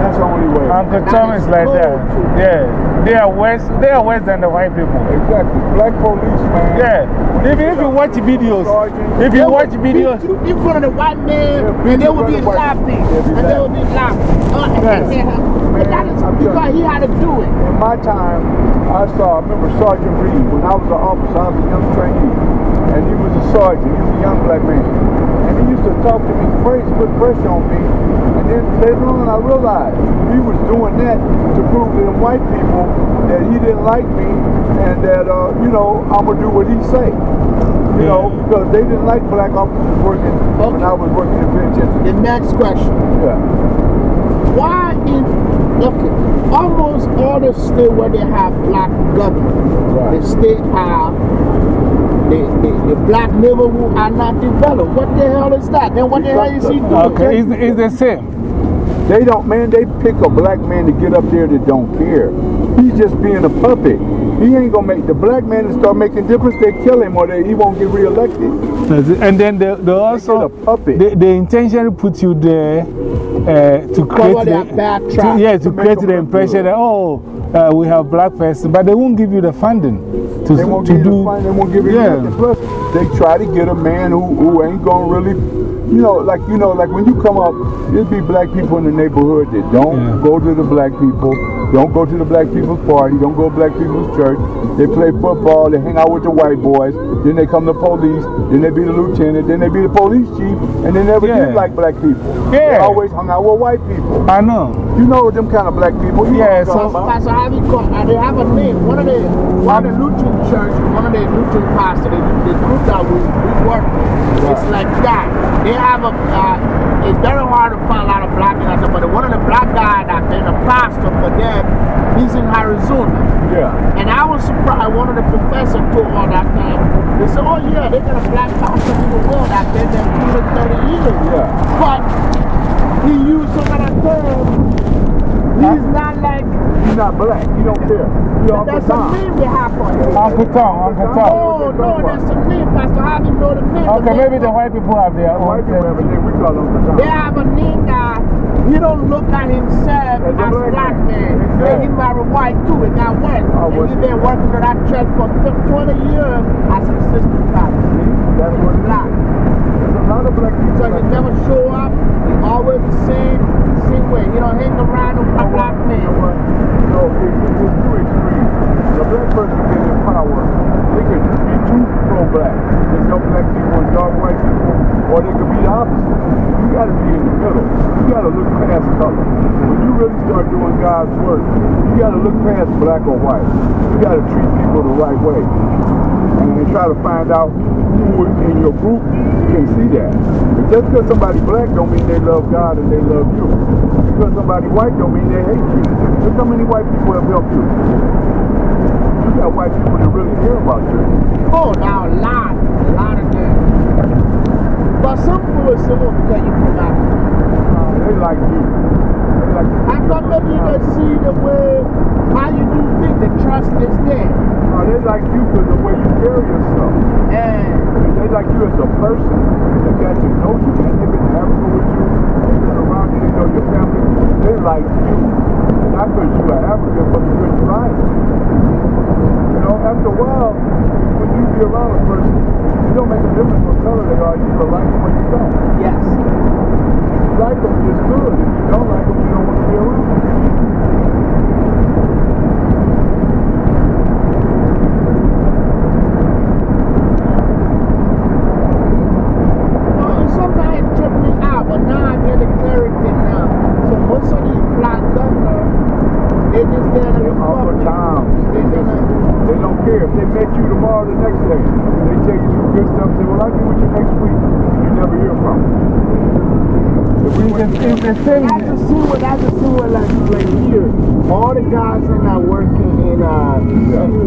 That's the only way. Uncle Tom is like that. Yeah, they are worse, they are worse than the white people. Exactly. Black police, man. Yeah, even if you watch videos, if you watch videos, beat you in front of the white man, Yeah, and they beat would be you in front of the white- laughing. Be And they would be laughing. Uh, Yes. But that is because he had to do it. In my time, I saw, I remember Sergeant Reed. When I was an officer, I was a young trainee. And he was a sergeant. He was a young black man. He used to talk to me crazy, put pressure on me. And then later on, I realized he was doing that to prove to them white people that he didn't like me and that, uh, you know, I'm going to do what he say. You know, because they didn't like black officers working when I was working in penitentiary. The next question. Yeah. Why in, okay, almost all the states where they have black government, Right. the state have, the, the, the black neighborhood are not developed. What the hell is that? Then what the hell is he doing? okay, it's, it's the same. They don't, man, they pick a black man to get up there that don't care. He's just being a puppet. He ain't gonna make the black man to start making difference, they kill him or they, he won't get reelected. That's. And then they, they also, a puppet. they, they intentionally put you there uh, to create the, to- yeah, to To create the look impression good. that, oh, uh, we have black person, but they won't give you the funding to, They won't to give you do. the they won't give you yeah. nothing. Plus, they try to get a man who, who ain't gonna really, you know, like, you know, like when you come up, there'll be black people in the neighborhood that don't Yeah. go to the black people, don't go to the black people's party, don't go to black people's church. They play football, they hang out with the white boys, then they come to police, then they be the lieutenant, then they be the police chief, and they never Yeah. did like black people. They Yeah. always hung out with white people. I know. You know them kind of black people. You Yeah, I'm so- talking about. Pastor Harvey called, uh, they have a name. One of the, one of the Lutheran church, one of the Lutheran pastors, the, the group that we, we work with, it's like that. They have a, uh, it's very hard to find a lot of black guys, but one of the black guys that been a pastor for them, he's in Arizona. Yeah. And I was surprised, one of the professors told all that time, they said, oh yeah, they got a black pastor in the world been there 230 years. Yeah. But he used some of that term. He's not like, He's not black. He don't care. He Uncle there's a Tom. name they have for him. Uncle Tom, Uncle Tom. Oh, no, there's a name, Pastor Harvey know the name. Okay, The name maybe the white people have their own. White people have a name. We call him Uncle Tom. They have a name that he don't look at himself As as a a black black man. man. And he married white too, it got wet. Oh, and he it? been working at that church for 20 years as an assistant pastor. That's what it is. Black. There's a lot of black people. So he never show up, he always the same, same way. He don't hang around with a black You man. You know, it, it, it's too extreme. The black person get in power, be pro-black. They help black people and dark white people, or they could be the opposite. You gotta be in the middle. You gotta look past color. When you really start doing God's work, you gotta look past black or white. You gotta treat people the right way. And when they try to find out who in your group can see that. Just because somebody black don't mean they love God and they love you. Because somebody white don't mean they hate you. Look how many white people have helped you. Got white people that really care about you. Oh, now a lot, a lot of them. But some people will say, oh, because you from Africa. Uh, they like you. You. I thought maybe they see the way, how you do things, the trust is there. No, they like you because the way you carry yourself. And And they like you as a person. They got to know you and they've been in with you. They've been around you. They know your family. They like you. Not because you are African, but because you're right. You know, after a while, when you be around a person, it don't make a difference what color they are. You either like them or you don't. yes. Like them, it's good. If you don't like them, you don't want to be around them. They tell you some good stuff. Say, well, I'll be with you next week. You never hear from them. It's the same. That's the sewer, that's the sewer like, like here. All the guys are not working in, uh,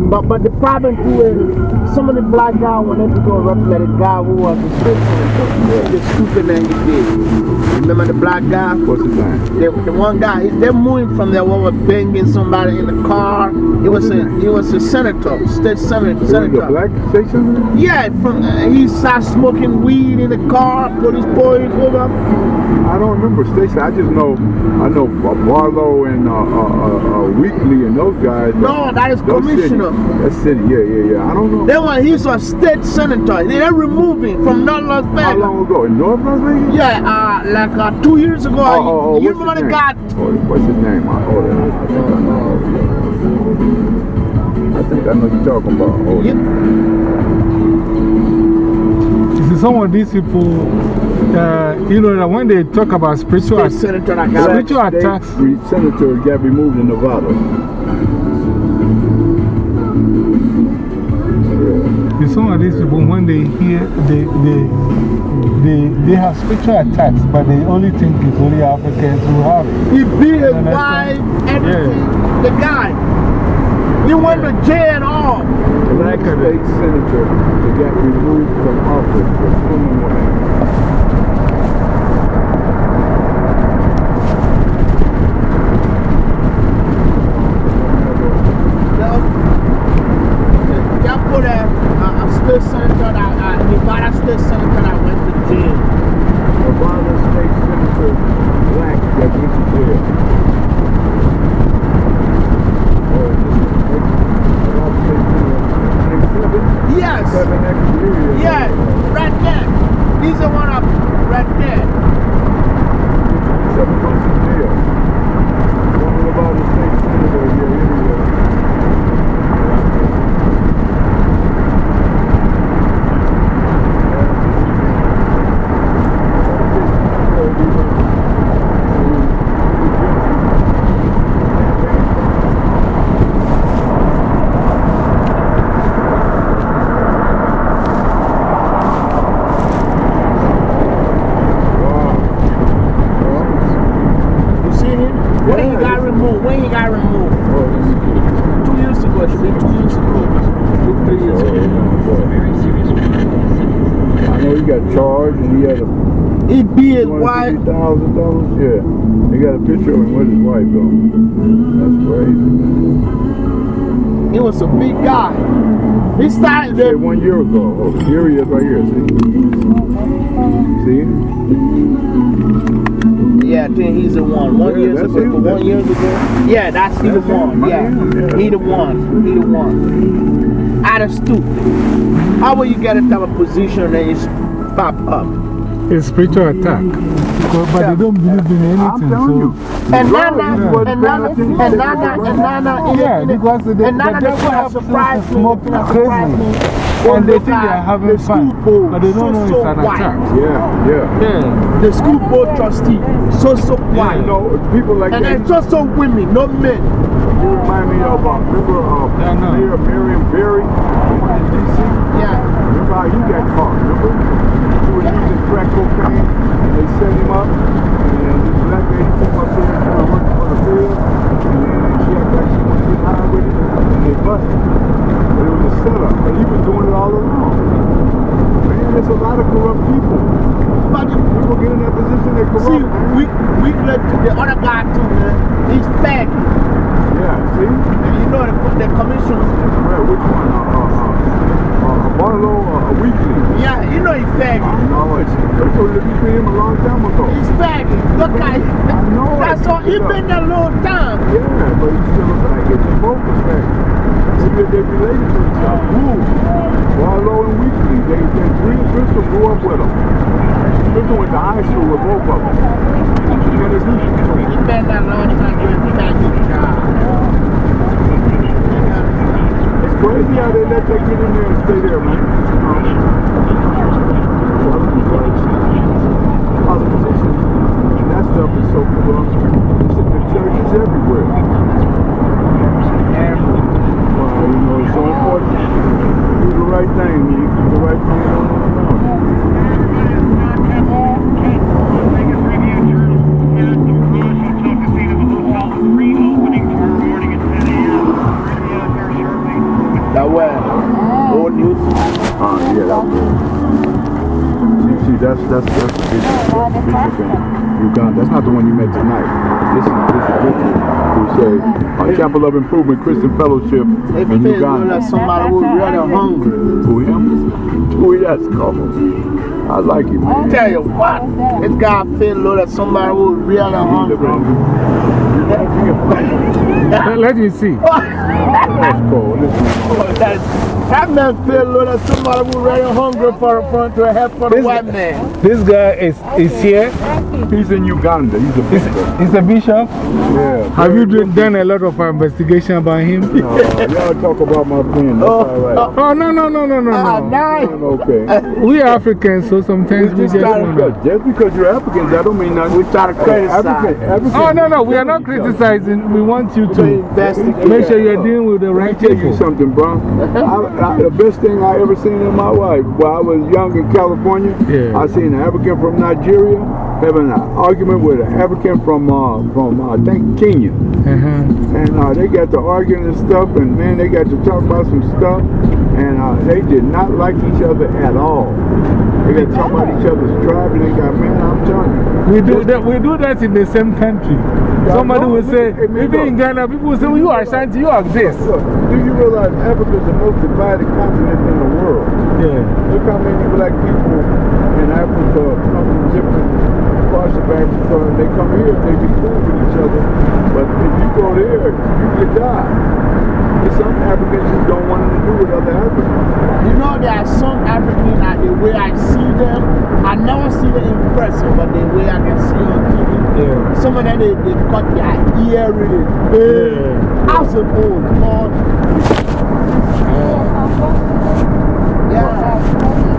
but, but the problem too is some of the black guys wanted to go represent guy who was the stupid, the stupid thing he did. Remember the black guy? What's his name? The, the one guy, they're moving from there, was banging somebody in the car. It was a, it was a senator, state senator. Senator. black station? Yeah, from, uh, he started smoking weed in the car, police pulled over. I don't remember station. I just know, I know Barlow and uh, uh, uh, uh, Weekly and those guys. No, that is Those city. commissioner. That's city, yeah, yeah, yeah. I don't know. That one, he's a state senator. They're removing from North Las Vegas. How Vegas. long ago? In North Las Vegas? Yeah, uh, like uh, two years ago. Oh, oh, oh, you what's remember his the name? guy? Oh, what's his name? I, oh, I think I know. I think I know you're talking about. Oh, Yeah. You see, some of these people, uh, you know, that when they talk about spiritual, State attack, senator that spiritual State attacks, senator got removed in Nevada. Some of these people, when they hear, they, they, they, they have spiritual attacks, but they only think it's only Africans who have it. He beat his Understand? wife, everything. The guy. He went to jail and all. Black state senator that got removed from office for swimming with Y'all put a, a, a state senator, that, uh, Nevada state senator that went to jail. Nevada state senator black that went to jail. Oh, Nevada state senator, Seven, Yes. seven exterior. Yeah, right there. He's the one up right there. Seven months in jail. One Nevada state senator, yeah, anyway. You see him? When he got removed, when he got removed. Two years ago, it should be two years ago. Two, three years ago. I know he got charged and he had a He beat his wife. thousand dollars. Yeah, they got a picture of him with his wife though. That's crazy. He was a big guy. He started Say the, one year ago. Oh, here he is right here. See? See? yeah, I think he's the one. One Yeah, years that's ago, him. one years ago. Yeah, that's he the That's him. one. Yeah, yeah. he the one. He the one. Out of stupid. How will you get a type of position and then you s- pop up? It's spiritual attack. Because, but they don't believe in anything. I'm telling you. so, And Right, Nana, he wasn't and Nana, paying and attention. Nana, and Nana, in Yeah, the- in the- because the- and the Nana, devil they helps have them to surprised me. smoke they have crazy. surprised me. and they Look think at they're having the fun. school board, But they don't so, know so it's an white. attack. Yeah, yeah. Yeah. The school board trustee, so so white. You know, people like And that. then just so women, no men. You remind me of, uh, remember uh, Yeah, I know. Mayor Marion Barry, the one in D.C.? Yeah. Remember how he got caught, remember? He was using crack cocaine, and they set him up, and this black lady came up then she had like she wanted to get high with it, and they busted. But it was a setup, and he was doing it all along. Man, there's a lot of corrupt people. But People get in that position, they're corrupt. see, man. we we let the other guy too, man. He's fat. Yeah, see? And you know the, the commission. Right, which one? Uh, uh, uh, uh, Barlow or uh, Weekly? Yeah, you know he's. I know it. They told you be him a long time ago. He's fat. Look at him. I know it. That's all. He been there a long time. Yeah, but he's still a. He's both a faggot. See, they, they related to each other. Who? Barlow and Weekly. They, they, Green Crystal grew up with them. Crystal went to high school with both of them. Yeah, they do. He been there a long time doing faggot job. It's crazy how they let that get in there and stay there, man. Stuff is so corrupt. The churches everywhere. Well, you it's so important. Do the right thing, man. Do the right thing That way. Old news? Ah, yeah, that way. See, see, that's, that's, that's the big, no, big difference. Uganda. That's not the one you met tonight. This is, this is Richard, who said, a Chapel of Improvement Christian Fellowship if in Uganda. If somebody who's really hungry. Who him? Who he has come. I like him, man. Tell you what, this guy feel low that somebody who's really hungry. Let, me see. That's cool. Listen, That man feel like somebody who's really hungry for, a for, to help for the white man. This guy is, is here. He's in Uganda. He's a bishop. he's a bishop. Yeah. Have you do- done a lot of investigation about him? No, y'all talk about my friend. That's all right. Oh, no, no, no, no, no, Ah, no. nice. I'm okay. We are Africans, so sometimes we Just, just want to. just because you're Africans, that don't mean nothing. We try to criticize. African, African, Oh, no, no, we are not criticizing. We want you to investigate. make sure you're dealing with the right Let me tell you people. something, bro. I, I, the best thing I ever seen in my life, while I was young in California, Yeah. I seen an African from Nigeria having an argument with an African from, uh, from uh, I think, Kenya. Uh -huh. And uh, they got to arguing and stuff, and man, they got to talk about some stuff, and uh, they did not like each other at all. They got to talk about each other's tribe, and they got, man, I'm telling you. We do, that, we do that in the same country. Somebody will say, even in Ghana, people will say, well, you are Ashanti, you are this. Look, do you realize Africa is the most divided continent in the world? Yeah. Look how many black people in Africa come from different parts of Africa, and they come here and they be cool with each other. But if you go there, you could die. There's some Africans who don't want to do with other Africans. You know, there are some Africans that the way I see them, I never see them in person, but the way I can see on TV, Yeah. some of them they, they cut their ear really big. Yeah. I said, oh, God. Yeah. Some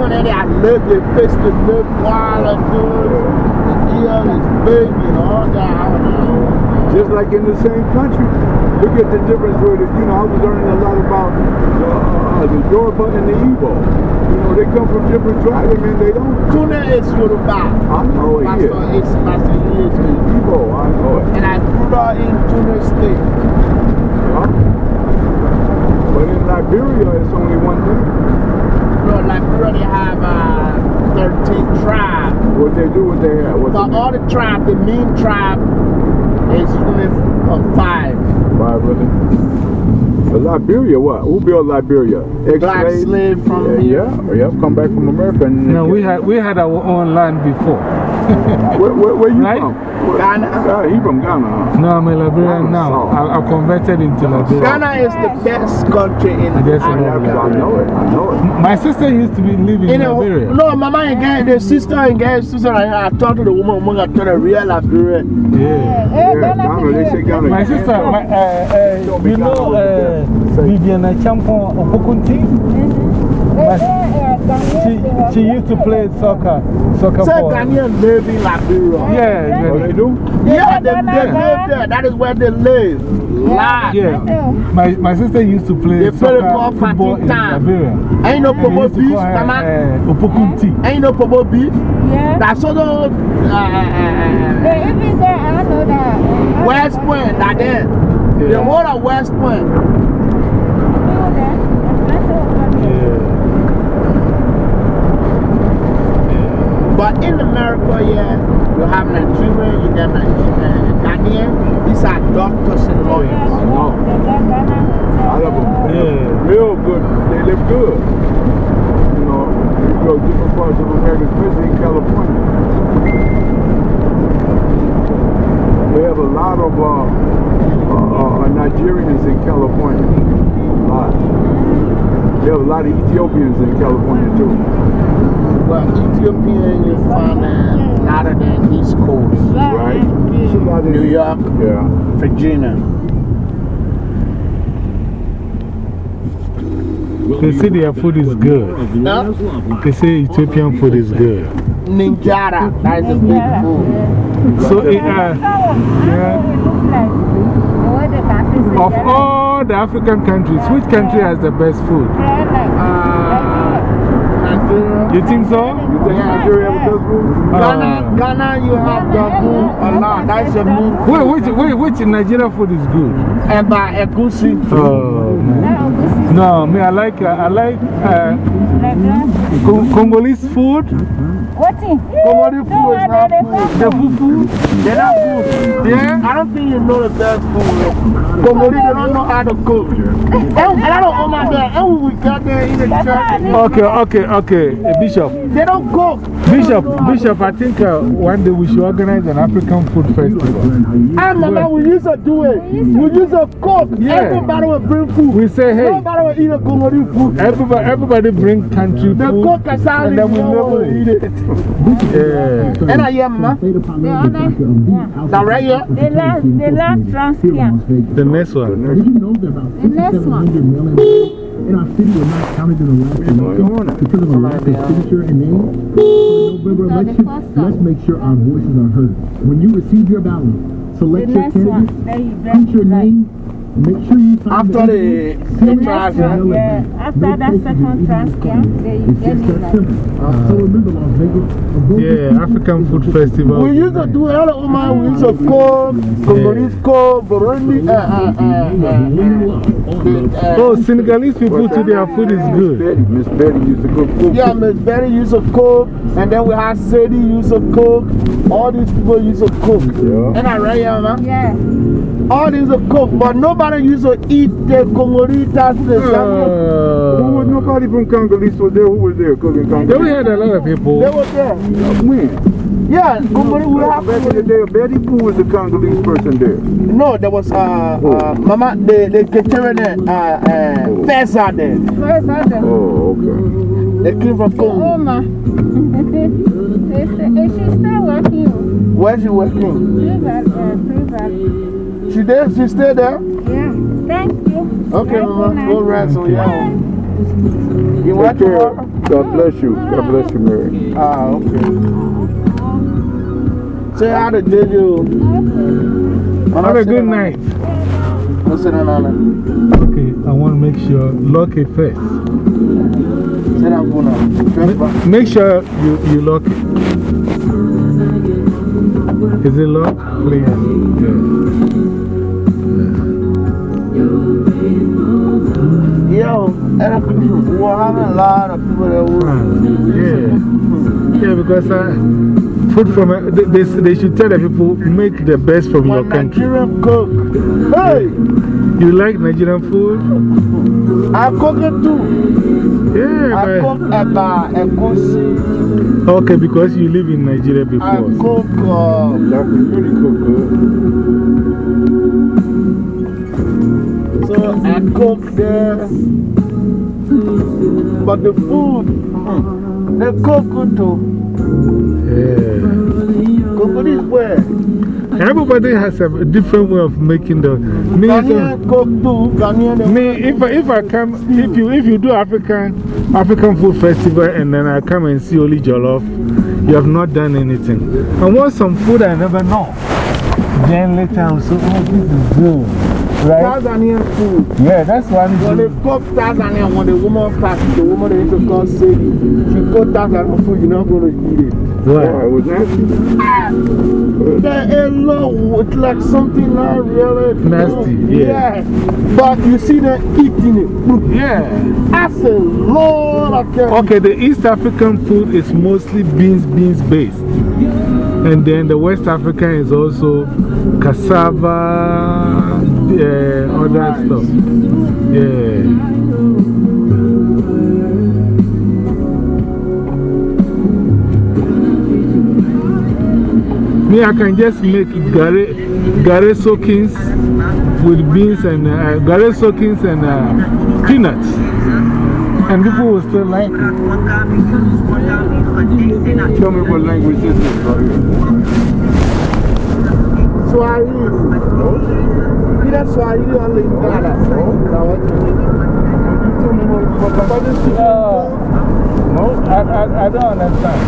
of them they are leg, they face the leg wild good. The ear is big and all that. I don't know. Just like in the same country. Look at the difference with it. You know, I was learning a lot about uh, the Yoruba and the Igbo. You know, they come from different tribes. I mean, they don't. Tuna is Yoruba. I know it Pastor is. is Pastor is Igbo, I know it. And I grew up in Tuna State. Huh? But in Liberia, it's only one thing. No, Liberia, they have uh, 13 tribes. What they do, what they have. What they all the tribes, the main tribe is only uh, five. Five, really? But Liberia, what? Who built Liberia? Black Ex-slaves? slave from yeah. Yeah, yeah, come back from America. And No, we had, we had our own land before. Where, where, where you Right? from? Where- Ghana. Ah, he from Ghana, huh? No, I'm a Liberian now. I, I converted into Liberia. Ghana is the best country in I guess I I, Africa. I know it, I know it. My sister used to be living You in know, Liberia. no, Mama and Guy, the sister and Guy, sister, I, I talked to the woman, woman got to the real Liberia. Yeah. Yeah, Ghana, they say Ghana. My sister, my, uh, uh, you know uh, Viviana Champon Opokunti? She, she used to play soccer. Soccer Say for. Ghanaian live in Liberia. Yeah, yeah. they do? Yeah, they, they live there. That is where they live. Live. Yeah. My, my sister used to play They play soccer, ball football in. Liberia. Ain't no to beef, Mama. uh, Opokunti. Ain't no Pomo beef. Yeah. That's all the uh, uh, They even say, I know that. uh, West Point, that there. The whole of West Point. But in America, yeah, you have Nigerian, you got Nigerian, Ghanaian. These are doctors and lawyers. I know. I love them. Yeah. Real good. They live good. You know, you go to different parts of America, especially in California. We have a lot of uh, uh, uh, Nigerians in California. A lot. We have a lot of Ethiopians in California too. Well, Ethiopian, you find a lot of them East Coast. Right? It's a lot of- New York, Yeah. Virginia. They say their food is good. Huh? They say Ethiopian food is good. Ninjara, that is a big food. So, it, uh, yeah, of all the African countries, which country has the best food? Uh, Nigeria. You think so? You think Nigeria has the best food? Ghana, Uh, Ghana, you have Gabu, Allah, that's a mean Wait, which, wait, which Nigeria food is good? Eba, Egusi. Oh, No, me, I like, uh, I like uh, Congolese food. What thing? Congolese food is not food. The fufu. They're not food. Yeah? I don't think you know the best food. Congolese, they don't know how to cook. And, and I don't own my dad. And when we got there in the church, Okay, okay, okay. Uh, Bishop. they don't cook. Bishop, Bishop, I think uh, one day we should organize an African food festival. I remember we used to do it. We used to cook. Yeah. Everybody would bring food. We say, hey, Nobody would eat a Congolese food. everybody, everybody bring country They food. cook a and then we never eat eat it. Yeah. And I am, man. The other, yeah. Now, right here. The last, the last transcript. The next one. Did you know about The next 5,700 mail-in our city were not counted in the last election because of a lack of signature and name? For the November election, let's make sure our voices are heard. When you receive your ballot, select your candidate, Then print your name, make sure you sign After the The seal it, next Transcript. and one, mail it yeah. After that second is even transcript, required. then you It's get it like. simple. So remember, Las Vegas, a vote Yeah, African food festival. We used to do it all over. We used to cook, Congolese cook, Burundi, uh, uh, uh, uh, uh, Oh, Senegalese people too, their food is good. Betty, Miss Betty used to cook food. Yeah, Miss Betty used to cook, and then we had Sadie used to cook. All these people used to cook. Yeah. And I right here, man. Yeah. All these to cook, but nobody used to eat the Congolese that's the Who was Uh, nobody from Congolese was there? Who was there cooking then we had a lot of people. They people. were there. When? Yeah, Congolese would have Back in the day, Betty, who was the Congolese person there? No, there was, uh, uh, Mama, the, the Keteran, uh, uh, Fesa there. Where's other? Oh, okay. They came from Congo. Oma. They say- and still working. Where's she working? Private, uh, private. She there? She stay there? Yeah. Thank you. Okay, Have a Mama, good go night. rest on your Bye. You want Take to God bless you. God bless you, Mary. Ah, okay. Say hi to Jeju. Have a good night. Go sit down on. Okay, I want to make sure, lock it first. Sit down, go now. Dress back. Make sure you, you lock it. Is it locked? Please. Yo, and we're having a lot of people that will. Yeah. Yeah, because uh, food from, uh, they, they, they should tell the people, make the best from your When country. Nigerian cook. Hey, You like Nigerian food? I cook it too. Yeah, I but. cook eba, egusi. Okay, because you live in Nigeria I before. cook, uh, Dr. really cook good. so I cook there. But the food, hmm, they cook good too. Yeah. Everybody has a different way of making the. Me, so- Me, if I, if I come, if you, if you do African, African food festival and then I come and see only Jollof, you have not done anything. I want some food I never know. Then later I'll say, oh, this is good. Right? Tanzanian food. Yeah, that's one. When they cook Tanzania, when the woman fast, the woman they used to call Sadie, she cook Tanzanian food, you're not going to eat it. Oh, What? it was nasty. Low, it's like something not really Nasty, yeah. But you see them eating it. Yeah. I said, Lord, I can't. Okay, the East African food is mostly beans, beans based. And then the West African is also cassava, uh, that stuff. Yeah. Me, I can just make gari, gari soakings with beans and uh, gari soakings and uh, peanuts. And people will still like it. Tell me what language this is. Swahili. Either Swahili or Lingala. No, I, I, I don't understand.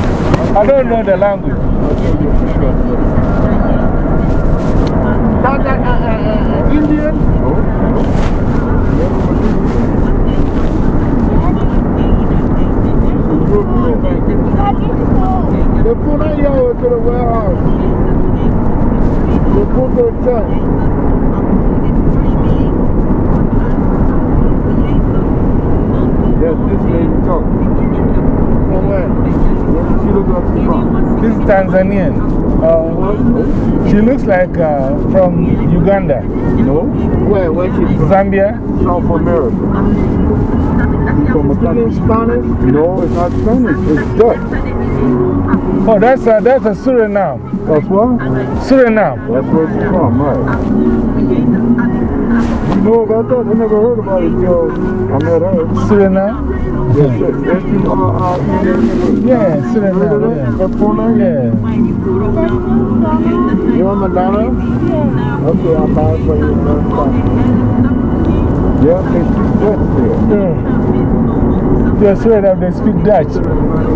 I don't know the language. That, uh, uh, uh, Indian? They put yellow to the warehouse. They put the church. Yes, this lady talk. From where? Uh, she looks like from. This is Tanzanian. She looks like from Uganda. No? Where? Where she from? Zambia? South America. From a country. Spanish? No, it's not Spanish. It's Dutch. Oh, that's a, that's a Suriname. That's what? Suriname. That's where she's from, right. Know about that? I never heard about it till I met her. Suriname? Yes, yes, yes, you uh, Yeah, Suriname. Yeah. That full name? Yeah. You want Madonna? Okay, I'll buy it for you. No. Yeah, they speak Dutch there. Yeah. You're sure that they speak Dutch.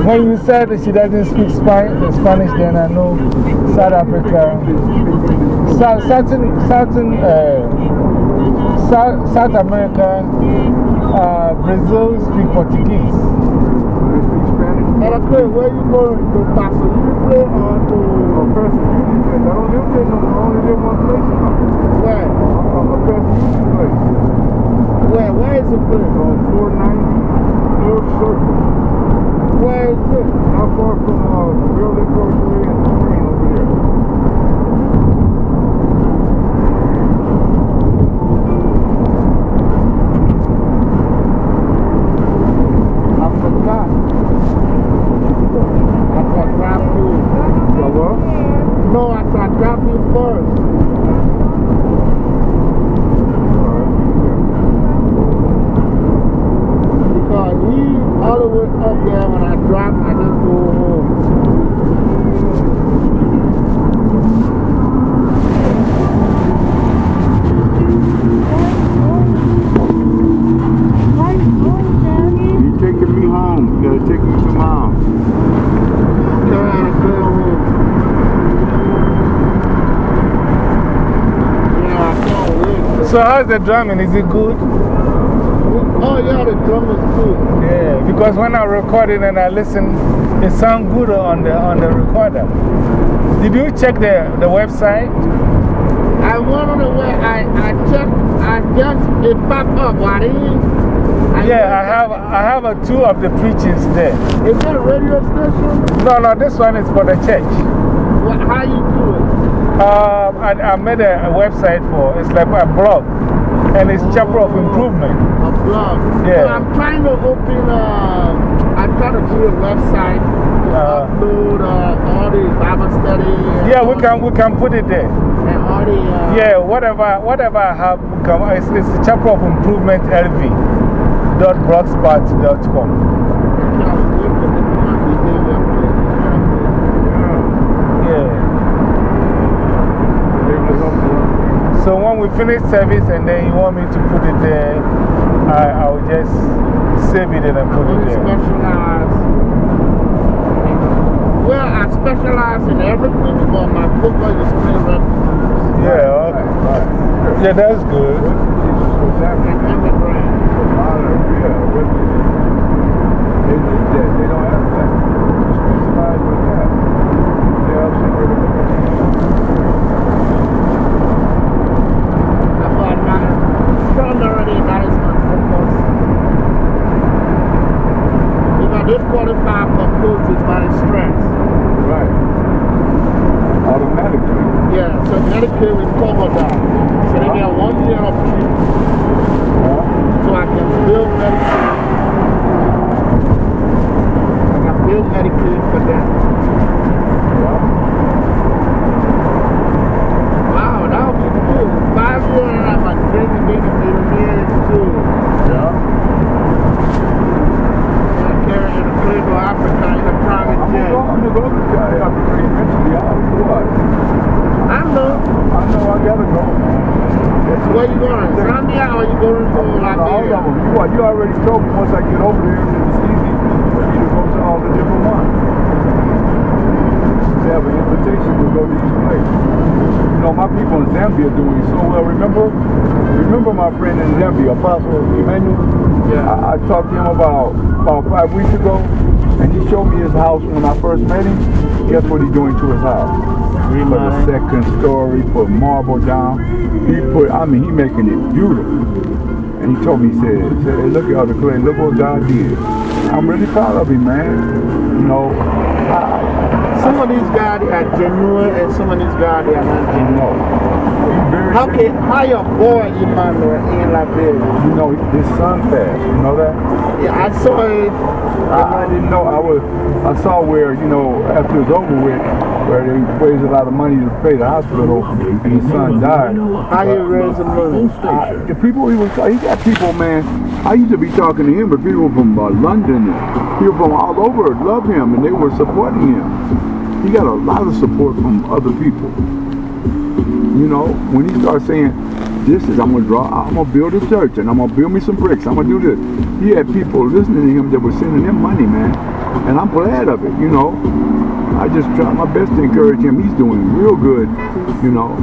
When you said that she doesn't speak Spanish, Spanish then I know South Africa. Southern, Southern, uh, South, South America, uh, Brazil speak Portuguese. They speak Spanish. And I play, where you going to Paso Libre or to. Pastor Union. I don't live there no more. I only live one place now. Where? I'm a Pastor Union place. Where? Where is the place? On 490 North Circle. Where is it? Not far from uh, Railway Crossway and the train over there. I forgot. I thought drop you. Yeah, what? No, I thought drop you first. Because he all the way up there when I drop, I just go home. You taking me home. You gotta take me to mom. Carry on and clear home. Yeah, I can't wait. So, how's the drumming? Is it good? Oh, yeah, the drum is good. Yeah, because when I record it and I listen, it sounds good on the, on the recorder. Did you check the, the website? I went on the way, I, I checked, I just, it popped up, what is Yeah, I have, I have a two of the preachings there. Is that a radio station? No, no, this one is for the church. What, how you do it? Um, I, I made a, a website for it's like a blog, and it's Chapel of Improvement. A blog. Yeah. So I'm trying to open, uh, I'm trying to do a website to Uh, upload uh, all the Bible study. Yeah, we can, we can put it there. And all the. Yeah, whatever, whatever I have, can, it's, it's Chapel of Improvement LV. Dot blogspot.com. I can't wait to open my video website. Yeah. So when we finish service and then you want me to put it there, I, I'll just save it and then put it there. specialize. Well, I specialize in everything, but my focus is playing records Yeah, okay. Yeah, that's good. and immigrant. But my primarily that is my focus. If I disqualify for coach, it's my strength. Right. Automatically. Yeah, so Medicaid will cover that. So they get one year of treatment. Uh-huh. So I can build Medicaid. I can build Medicaid for them. Wow, that would be cool. Five years and I'm a dream of being a millionaire in school. Yeah. I'm carrying a plane to Africa in a private I'm jet. going to go to Africa. I know. I know. I gotta go. Where you going? Zambia or you going to All of them. You, you already told me once I get over there, it's easy for me to go to all the different ones. They have an invitation to go to each place. You know, my people in Zambia are doing so well. Remember, remember my friend in Zambia, Apostle Emmanuel? Yeah. I, I talked to him about, about five weeks ago, and he showed me his house when I first met him. Guess what he's doing to his house? He put a second story, put marble down. He put, I mean, he making it beautiful. And he told me, he said, he said hey, look at Elder Clay, look what God did. I'm really proud of him, man. You know, I, some of these guys they are genuine and some of these guys they are not genuine. How can how your boy Emmanuel in Liberia? You know, his son passed. You know that? Yeah, I saw it. I, I didn't know. I was. I saw where you know after it's over with, where they raised a lot of money to pay the hospital, and his son died. How he raised the money? I, the people he was, he got people, man. I used to be talking to him, but people from uh, London and people from all over love him, and they were supporting him. He got a lot of support from other people. You know, when he started saying, "This is I'm gonna draw, I'm gonna build a church, and I'm gonna build me some bricks, I'm gonna do this," he had people listening to him that were sending him money, man, and I'm glad of it. You know, I just try my best to encourage him. He's doing real good. You know,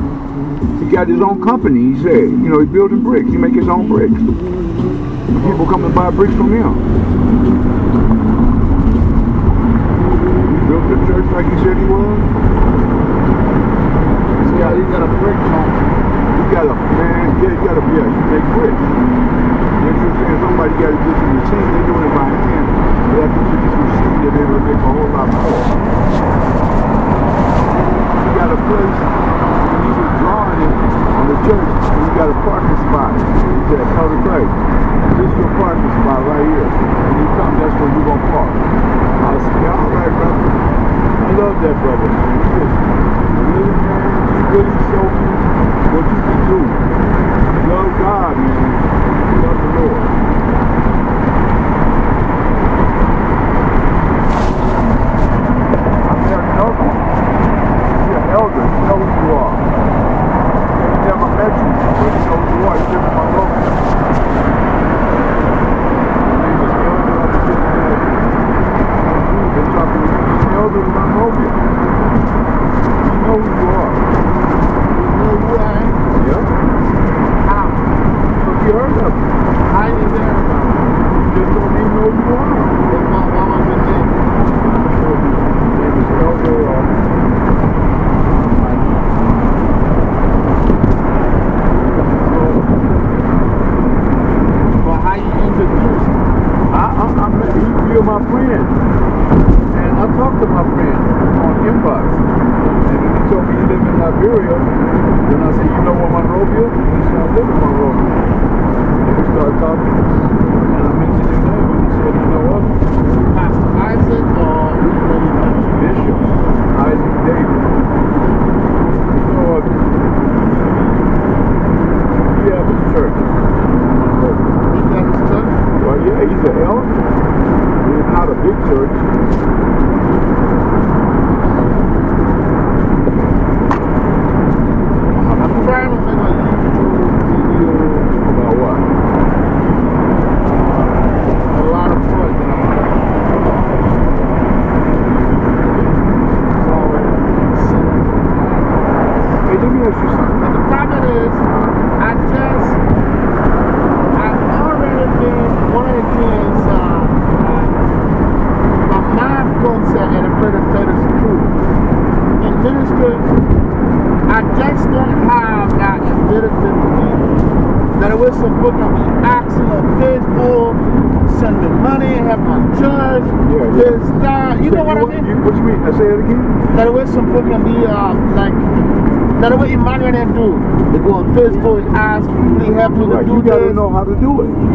he got his own company. He said, you know, he's building bricks. He make his own bricks. People come and buy bricks from him.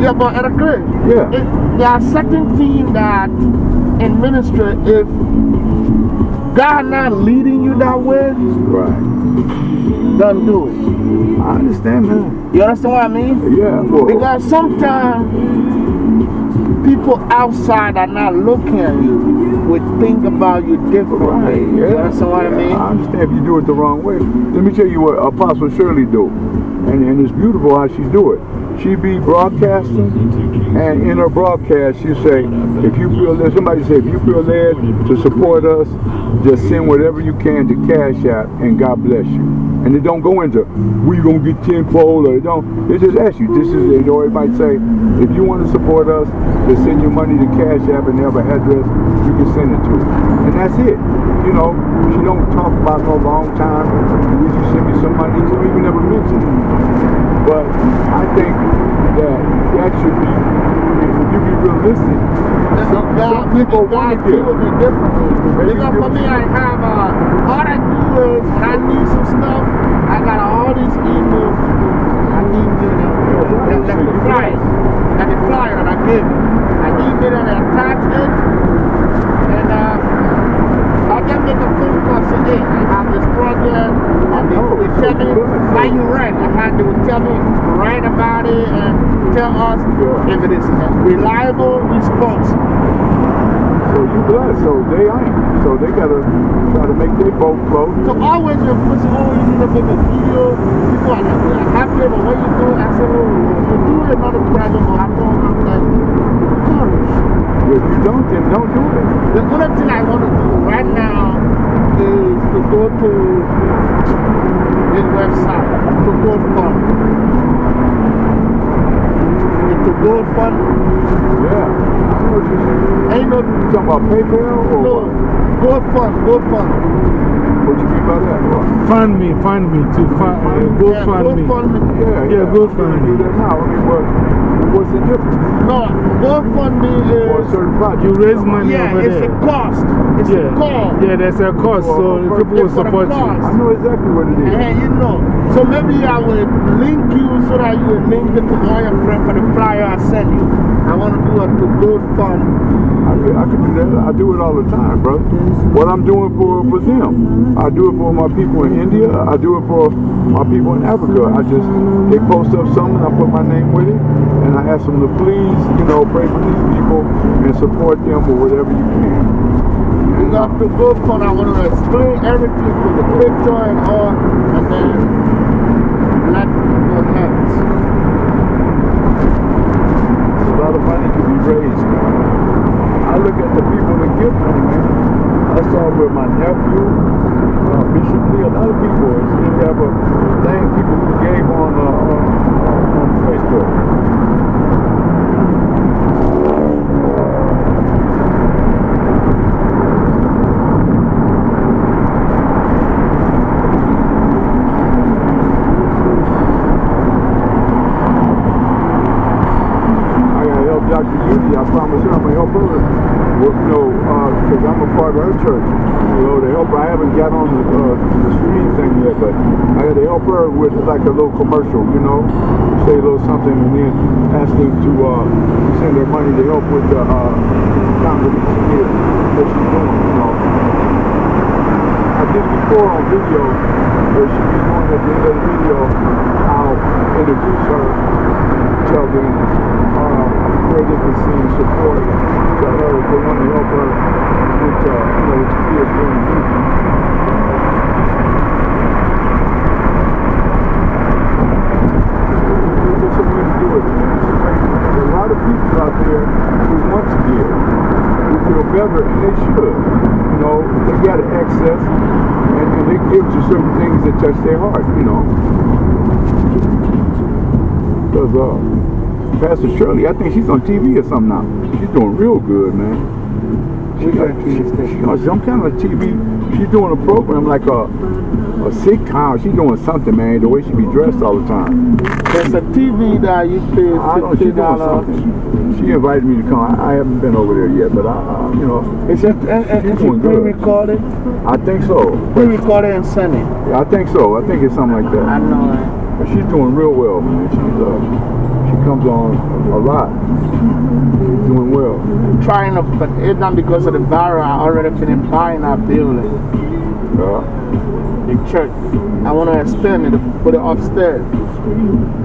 Yeah, but at a clear. Yeah. It, there are certain things that in ministry, if God not leading you that way, Right. don't do it. I understand, man. You understand what I mean? Yeah, well, Because sometimes people outside are not looking at you, would think about you differently. Right, You yeah. understand what I mean? I understand if you do it the wrong way. Let me tell you what Apostle Shirley do. And, and it's beautiful how she do it. She be broadcasting, and in her broadcast, she say, if you feel led, somebody say, if you feel led to support us, just send whatever you can to Cash App, and God bless you. And it don't go into, we gonna get tenfold, or it don't. It just asks you. This is, you know, it might say, if you want to support us, just send your money to Cash App, and they have an address, you can send it to. And that's it. You know, she don't talk about no long time. Would you send me some money? Don't even never mention it. But I think that that should be, if you be realistic, some, Some people want to give. deal with me Because for me, I have, uh, all I do is, when I need some stuff, I got all these emails. I need to, like like the flyer, like the flyer that I give you. I email and attach it, and uh, I make a phone call hey, I have this project, and they, know, they tell me why you write. I had they would tell me write about it and tell us Yeah. if it is a reliable response. So you blessed, so they ain't. So they gotta try to make their boat float. So always people say, oh, you need to make a video, people are like, "Yeah, happy, but what you doing? I said, oh, you do it, not a problem, I them, I'm like, courage. If you don't, then don't do it. The only thing I want to do right now is to go to this website, to go fund. To go fund, Yeah. I know what you're ain't no, You talking about PayPal or no, what? go fund, go fund. What you mean by that? What? Fund me, fund me to find, uh, go Yeah, fund go me. fund me. Yeah, Yeah, go We're fund gonna do me. that now. I mean, what, what's the difference? No, GoFundMe For a certain project. You raise money yeah, over it's a cost. It's a yeah. call. yeah, there's a cost, so people will It's for the support you. cost. I know exactly what it is. And you know, so maybe I will link you so that you will link it to all your friends for the flyer I send you. I want to do a to good fund. I I could do that. I do it all the time, bro. What I'm doing for, for them, I do it for my people in India. I do it for my people in Africa. I just, they post up something, I put my name with it, and I ask them to please, you know, pray for these people and support them or whatever you can. You got to go fund. I want to explain everything with the picture and all, and then let your hands. A lot of money can be raised. I look at the people that give money, man. I saw with my nephew, uh, Bishop Lee, a lot of people. It's, they have a people who gave on, uh, on Facebook. I gotta help Dr. Yuki. I promise her I'm gonna help her. Well, you know, because I'm a part of her church. You know, to help her. I haven't got on the, uh, the stream thing yet, but I gotta help her with like a little commercial, you know, say a little something and then ask them to uh, send her money to help with the uh, congregation here that she's doing, you know. I did before on video where she was doing at the end of the video, I'll introduce her tell them uh, where they can see support tell her they want to help her with, uh, you know, with the kids during the week. There's a lot of people out there who want to give, who feel better, and they should. You know, they got access, and, and they give to certain things that touch their heart, you know. Because uh, Pastor Shirley, I think she's on TV or something now. She's doing real good, man. She got, she, she on some kind of TV. She's doing a program like a, a sitcom. She's doing something, man. The way she be dressed all the time. There's a TV that you pay I know. She's doing something. She invited me to come. I, I haven't been over there yet, but I, I you know, Is it, uh, uh, She's is doing it good. pre-recorded? I think so. Pre-recorded and sent it. Yeah, I think so. I think it's something like that. I know it. But she's doing real well, man. She's uh, she comes on a lot. Doing well. Trying to, but it's not because of the barrel. I already finished buying that building, Uh, the church. I want to expand it, put it upstairs.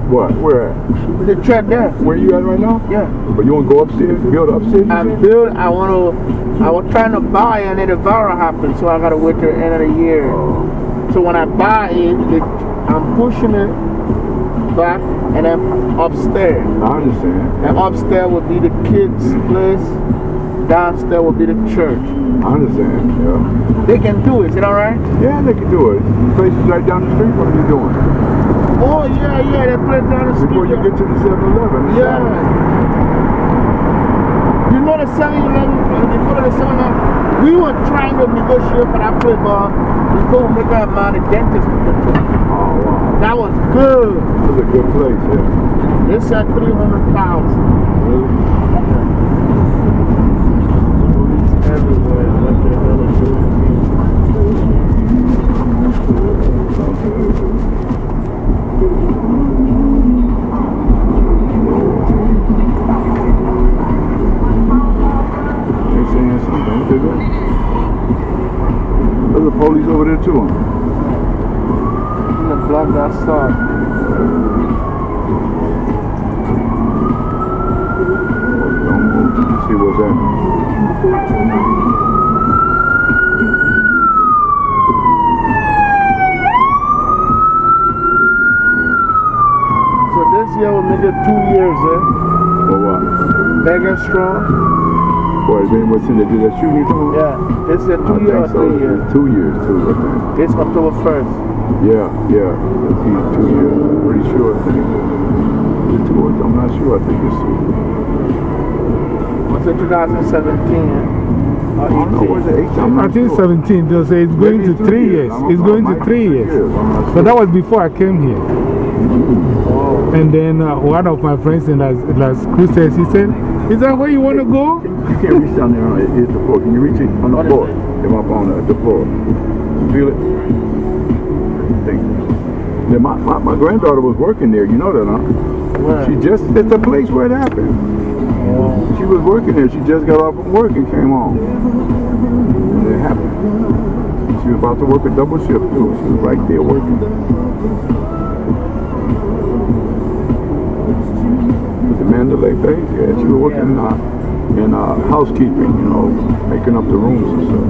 what? Where at? The church there. Where you at right now? Yeah. But you want to go upstairs, build upstairs? I build, I want to, I was trying to buy and then the barrel happened, so I got to wait till the end of the year. Oh. So when I buy it, it I'm pushing it back and then upstairs. I understand. And upstairs would be the kids' place, downstairs will be the church. I understand. Yeah. They can do it, is it alright? Yeah, they can do it. The Place is right down the street. What are you doing? Oh, yeah, yeah, they play down the street. Before you get to the 7-Eleven. Yeah. You know the 7 Eleven, before the 7 Eleven, we were trying to negotiate for that place, but before we make our money, dentist. Oh, wow. That was good. It's a good place, yeah. They said 300,000. Really? police over there too. I'm gonna block that stop. Don't move. Let's see what's happening. So this year we made it two years, eh? For what? Beg and strong. Boy, it's been what's the, did that shoot me from? Yeah. This year I two think years or so. three years. It's Two years, too, I think. It's October 1st. Yeah, yeah. It's these two years. Pretty sure, I think. Two, I'm not sure. I think it's two. Was it 2017? Or I don't know. 18? Was it eight? I'm I think sure. 17, they'll say it's going Maybe to two three years. years. It's going to might three years. years. I'm But that was before I came here. And then uh, one of my friends in Las, Las Cruces, he said, Is that where you want to go? You can't reach down there and hit the floor. Can you reach it on the What floor? it? Come up on the, floor. Feel it? Thank you. Yeah, my, my, my granddaughter was working there. You know that, huh? Where? She just, at the place where it happened. She was working there. She just got off from work and came home. When it happened. She was about to work a double shift, too. She was right there working. With the Mandalay Bay, yeah, she was working uh, in uh, housekeeping, you know, making up the rooms and stuff.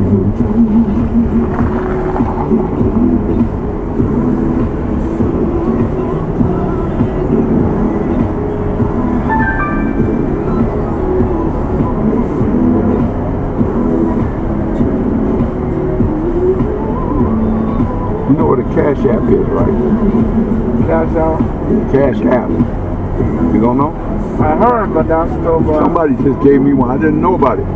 You know what a cash app is, right? That's all. Cash app. You don't know? I heard, but that's still uh, Somebody just gave me one. I didn't know about it.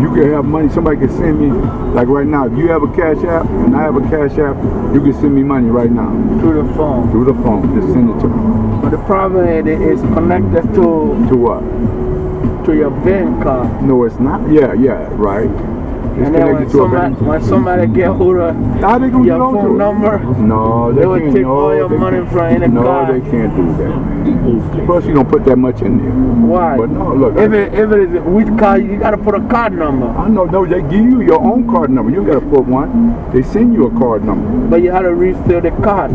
You can have money. Somebody can send me, like right now, if you have a cash app and I have a cash app, you can send me money right now through the phone. through the phone. Just send it to me. But the problem is it is connected to, To what? to your bank card. No, it's not. Yeah, yeah, right. And then when to somebody, when somebody get hold of How they gonna your get phone number, No, they, They would can't. take no, all your money from any No, card. they can't do that, man. Plus, you don't put that much in there. why? But no, look. If I, it, if it is which card, you gotta put a card number. I know, no, they give you your own card number. You gotta put one. They send you a card number. But you had to refill the card.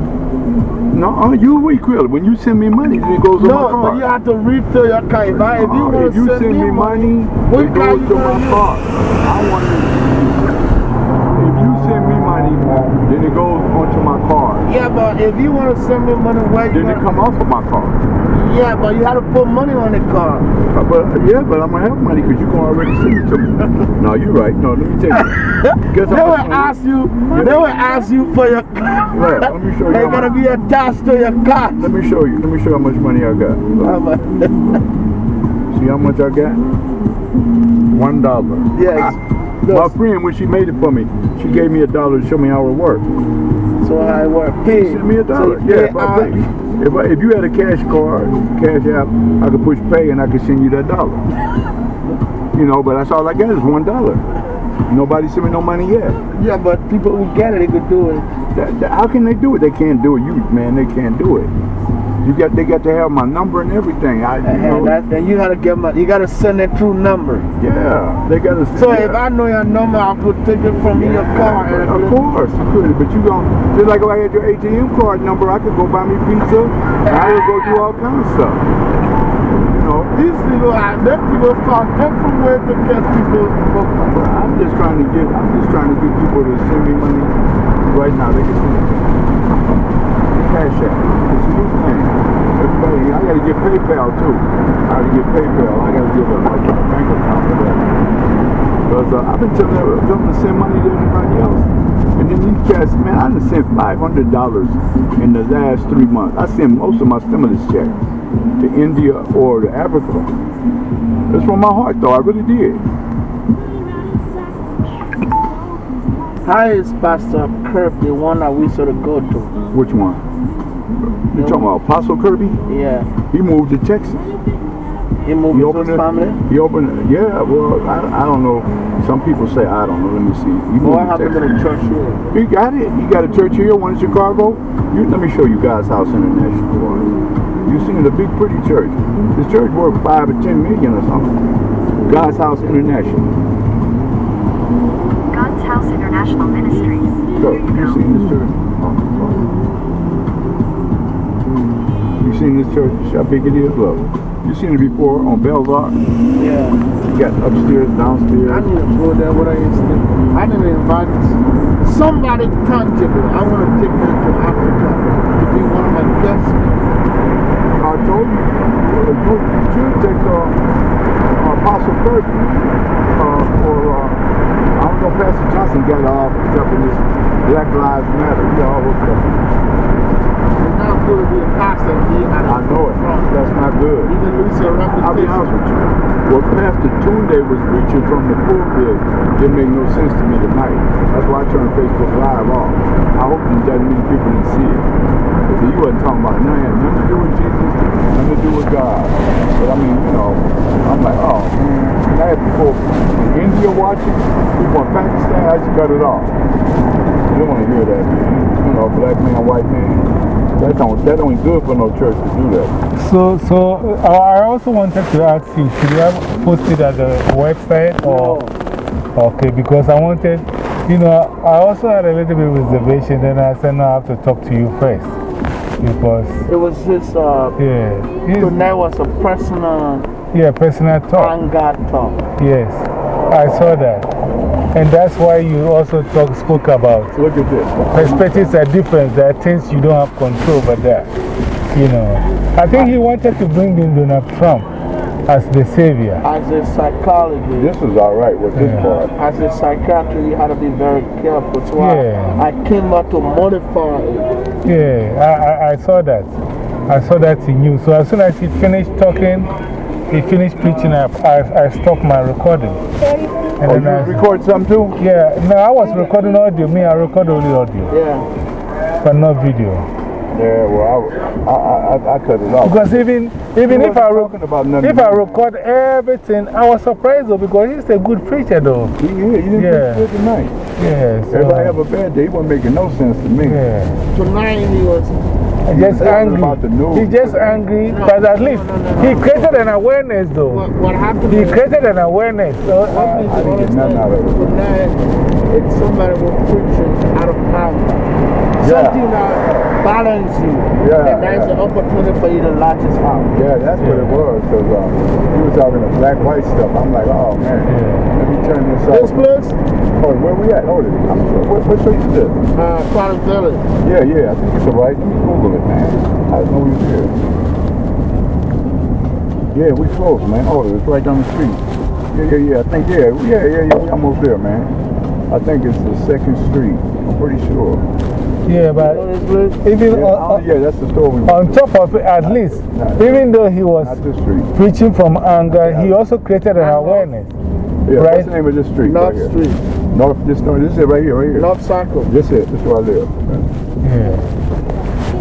No, uh, you we quill. When you send me money, it goes on my No, but you have to refill your car. If, I, if you Uh, if you send, send me money, what it goes to my use? card. I want to. If you send me money, then it goes onto my card. Yeah, but if you want to send me money, where you Then it come off of my car. Yeah, but you have to put money on the car. Uh, But yeah, but I'm gonna have money because you can already send it to me. no, you're right. No, let me tell you. Guess They will ask you. They will ask you for your card. Right, let me show you They're gonna much- be attached to your card. Let me show you. Let me show you how much money I got. See how much I got? One dollar. yes. My friend, when she made it for me, she gave me a dollar to show me how it worked. So how it work? She Pay. sent me a dollar. So yeah, I if, I, if you had a cash card, cash app, I could push pay and I could send you that dollar. You know, but that's all I got is one dollar. Nobody sent me no money yet. Yeah, but people who get it, they could do it. That, that- how can they do it? They can't do it. You man, they can't do it. You got, they got to have my number and everything. I, you And, that, and you gotta get my, you gotta send it true number. yeah, they got to. So if I know your number, I could take it from your car. And Of course, you could, but you gon' just like if I had your ATM card number, I could go buy me pizza, and I could go do all kinds of stuff. You know, These people, are, them people found different ways to get people. but I'm just trying to get, I'm just trying to get people to send me money right now. They can send to me. Cash App. It's a new thing. Everybody, I gotta get PayPal too. I gotta get PayPal. I gotta give a, a bank account for that. Because uh, I've been telling them, to send money to everybody else. And then these cats, man, I done sent $500 in the last three months. I sent most of my stimulus checks to India or to Africa. It's from my heart, though. I really did. How is Pastor Kirk the one that we sort of go to? Which one? You talking about Apostle Kirby? Yeah. He moved to Texas. He moved He with his it. family? He opened it. Yeah, well, I, I don't know. Some people say I don't know. Let me see. He moved What to happened to Texas. the church here? He got it. He got a church here, one in Chicago. You, let me show you God's House International. You seen the big pretty church. This church worth five or ten million or something. God's House International. God's House International Ministries. Look, you seen this church? seen this church, how big it is? Look. You seen it before on Belvoir? Yeah. You got upstairs, downstairs. I need to go there with I I need to invite somebody tangible. I want to take them to Africa to be one of my guests. I told you, you should take uh, uh, Apostle Kirk uh, or uh, I don't know, Pastor Johnson got hooked up in this Black Lives Matter. He all hooked up. It's not good to be a pastor I know it. That's not good. You can lose your I'll be honest with you. What Pastor Tunde was preaching from the pulpit didn't make no sense to me tonight. That's why I turned Facebook Live off. I hope that many people didn't see it. Because he wasn't talking about nothing, nothing to do with Jesus, nothing to do with God. But I mean, you know, I'm like, oh man. I had people in India watching, people in Pakistan, I just cut it off. They don't want to hear that, man. You know, black man, white man. That don't, that ain't good for no church to do that. So, so uh, I also wanted to ask you, should you have posted at the website or? Okay, because I wanted, you know, I also had a little bit of reservation, then I said, no, I have to talk to you first. Because, It was just, uh, yeah, tonight was a personal yeah, personal talk. anger talk. Yes, I saw that. And that's why you also talk, spoke about Look at this. perspectives are different. There are things you don't have control over there. You know, I think he wanted to bring in Donald Trump as the savior. As a psychologist, This is all right with this Yeah. part. as a psychiatrist, you have to be very careful. So I, Yeah. I came out to modify it. Yeah, I, I, I saw that. I saw that in you. So as soon as he finished talking, he finished preaching, I, I, I stopped my recording. And Oh, you I, record something too? yeah, no, I was recording audio. Me, I record only audio, Yeah. but not video. Yeah, well, I, I, I, I cut it off. Because even, even if I, wasn't re- talking about nothing. if I record everything, I was surprised though because he's a good preacher though. He, he, he didn't Yeah. preach good tonight. Yeah, so, Everybody uh, have a bad day. He wasn't making no sense to me. yeah. Tonight he was, Just talking about the angry. news. He's just angry, but at least he created an awareness though. what, what happened He created an awareness. So, uh, I didn't get nothing out of it. Tonight, it's somebody was preaching out of anger. Yeah. Something that balances you. Yeah, And that's yeah. an opportunity for you to latch his out. Yeah, that's what it was. Because uh, he was talking the black white stuff. I'm like, oh man, let me turn this This place, Oh, where we at? Oh, I'm sure. What, what street is this? uh, Clarence Village. Yeah, yeah, I think it's all right. Let me Google it, man. I didn't know we was here. Yeah, we close, man. Oh, it's right down the street. Yeah, yeah, yeah. I think, yeah, yeah, yeah, yeah. We almost there, man. I think it's the second street. I'm pretty sure. yeah, but You know this place? even Yeah, on, oh, yeah that's the store we went on top of it, at least, even though he was Not this street. preaching from anger, he also created an awareness. Yeah, Right. what's the name of this street? North right? Street. North, this, no, this is it right here, right here. North Circle. This is it. This is where I live. Yeah.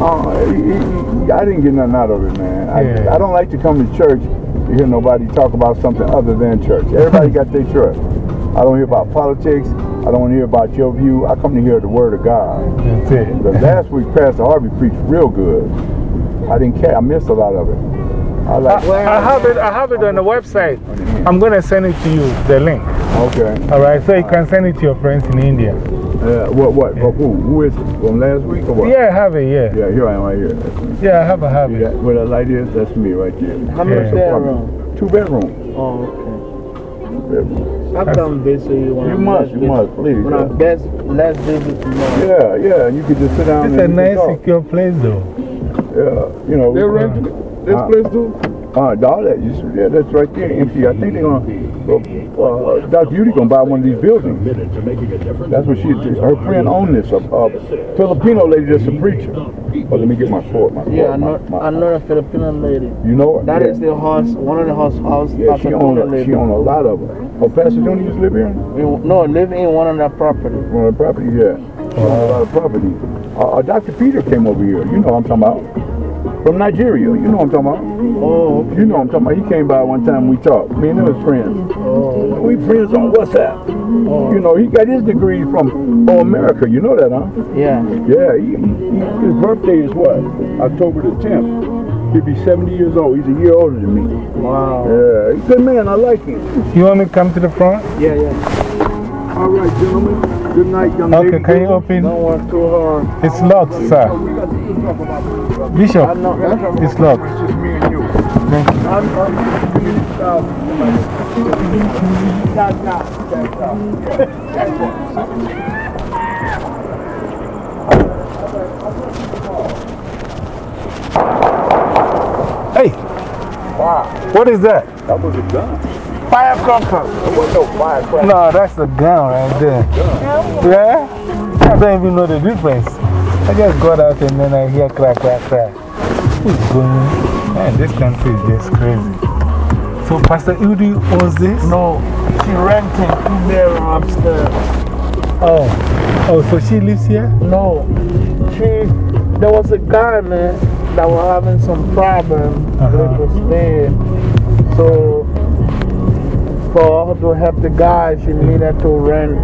Uh, I didn't get nothing out of it, man. Yeah. I, I don't like to come to church to hear nobody talk about something other than church. Everybody got their church. I don't hear about politics. I don't want to hear about your view. I come to hear the word of God. That's it. But last week, Pastor Harvey preached real good. I didn't care. I missed a lot of it. I like. I, I have it, I have it on the website. I'm going to send it to you, the link. Okay. All right, so you can send it to your friends in India. Uh, what? What? Who? Who is it? From last week or what? Yeah, I have it, yeah. Yeah. Here I am, right here. Yeah, I have a See habit. that? Where that light is? That's me right there. How many Yeah. bedrooms? Two bedroom. Oh, okay. Two bedroom. I've come visit you when You I'm must, you busy. must, please, When yeah. I'm best, less busy tomorrow. Yeah, yeah. You could just sit down It's a and you nice, secure place, though. Yeah, you know. They're rented this Uh, place too? Uh, all that, you see- yeah, that's right there, empty. I think they're gonna, uh, Dr. Beauty gonna buy one of these buildings. That's what she, her friend owned this, a, a Filipino lady that's a preacher. Oh, let me get my sword, my sword. Yeah, I know, my- I know a Filipino lady. You know her? That yeah. is the house, one of the house, house Yeah, she owned, a, she owned a lot of them. Oh, Pastor Junior used to live here? In- No, live in one of the property. One of the property, yeah. Owned a lot of property. Uh, uh, Dr. Peter came over here. You know what I'm talking about. From Nigeria. You know what I'm talking about. Oh, You know what I'm talking about. He came by one time we talked. Me and him was friends. oh, We friends on WhatsApp. Oh. You know, he got his degree from Oh America. You know that, huh? yeah. Yeah. He, he, his birthday is what? October the 10th. He'll be 70 years old. He's a year older than me. Wow. Yeah, he's a good man. I like him. You want me to come to the front? Yeah, yeah. All right, gentlemen. Good night, young Okay, lady. can you open? Don't work too hard. It's locked, sir. Bishop, it's locked. It's just me and you. Thank you. I'm, I'm, uh, that's not, that's Hey, what is that? That was a gun. Firecracker. No firecracker. No, that's the gun right there. Yeah? I don't even know the difference. I just got out and then I hear crack, crack, crack. Who's going? Man, this country is just crazy. So, Pastor Udi owns this? No, she renting two bedroom upstairs. Oh. Oh, so she lives here? No, she, there was a guy, man, that was having some problem Uh-huh. with the stay. So, for her to help the guy, she needed to rent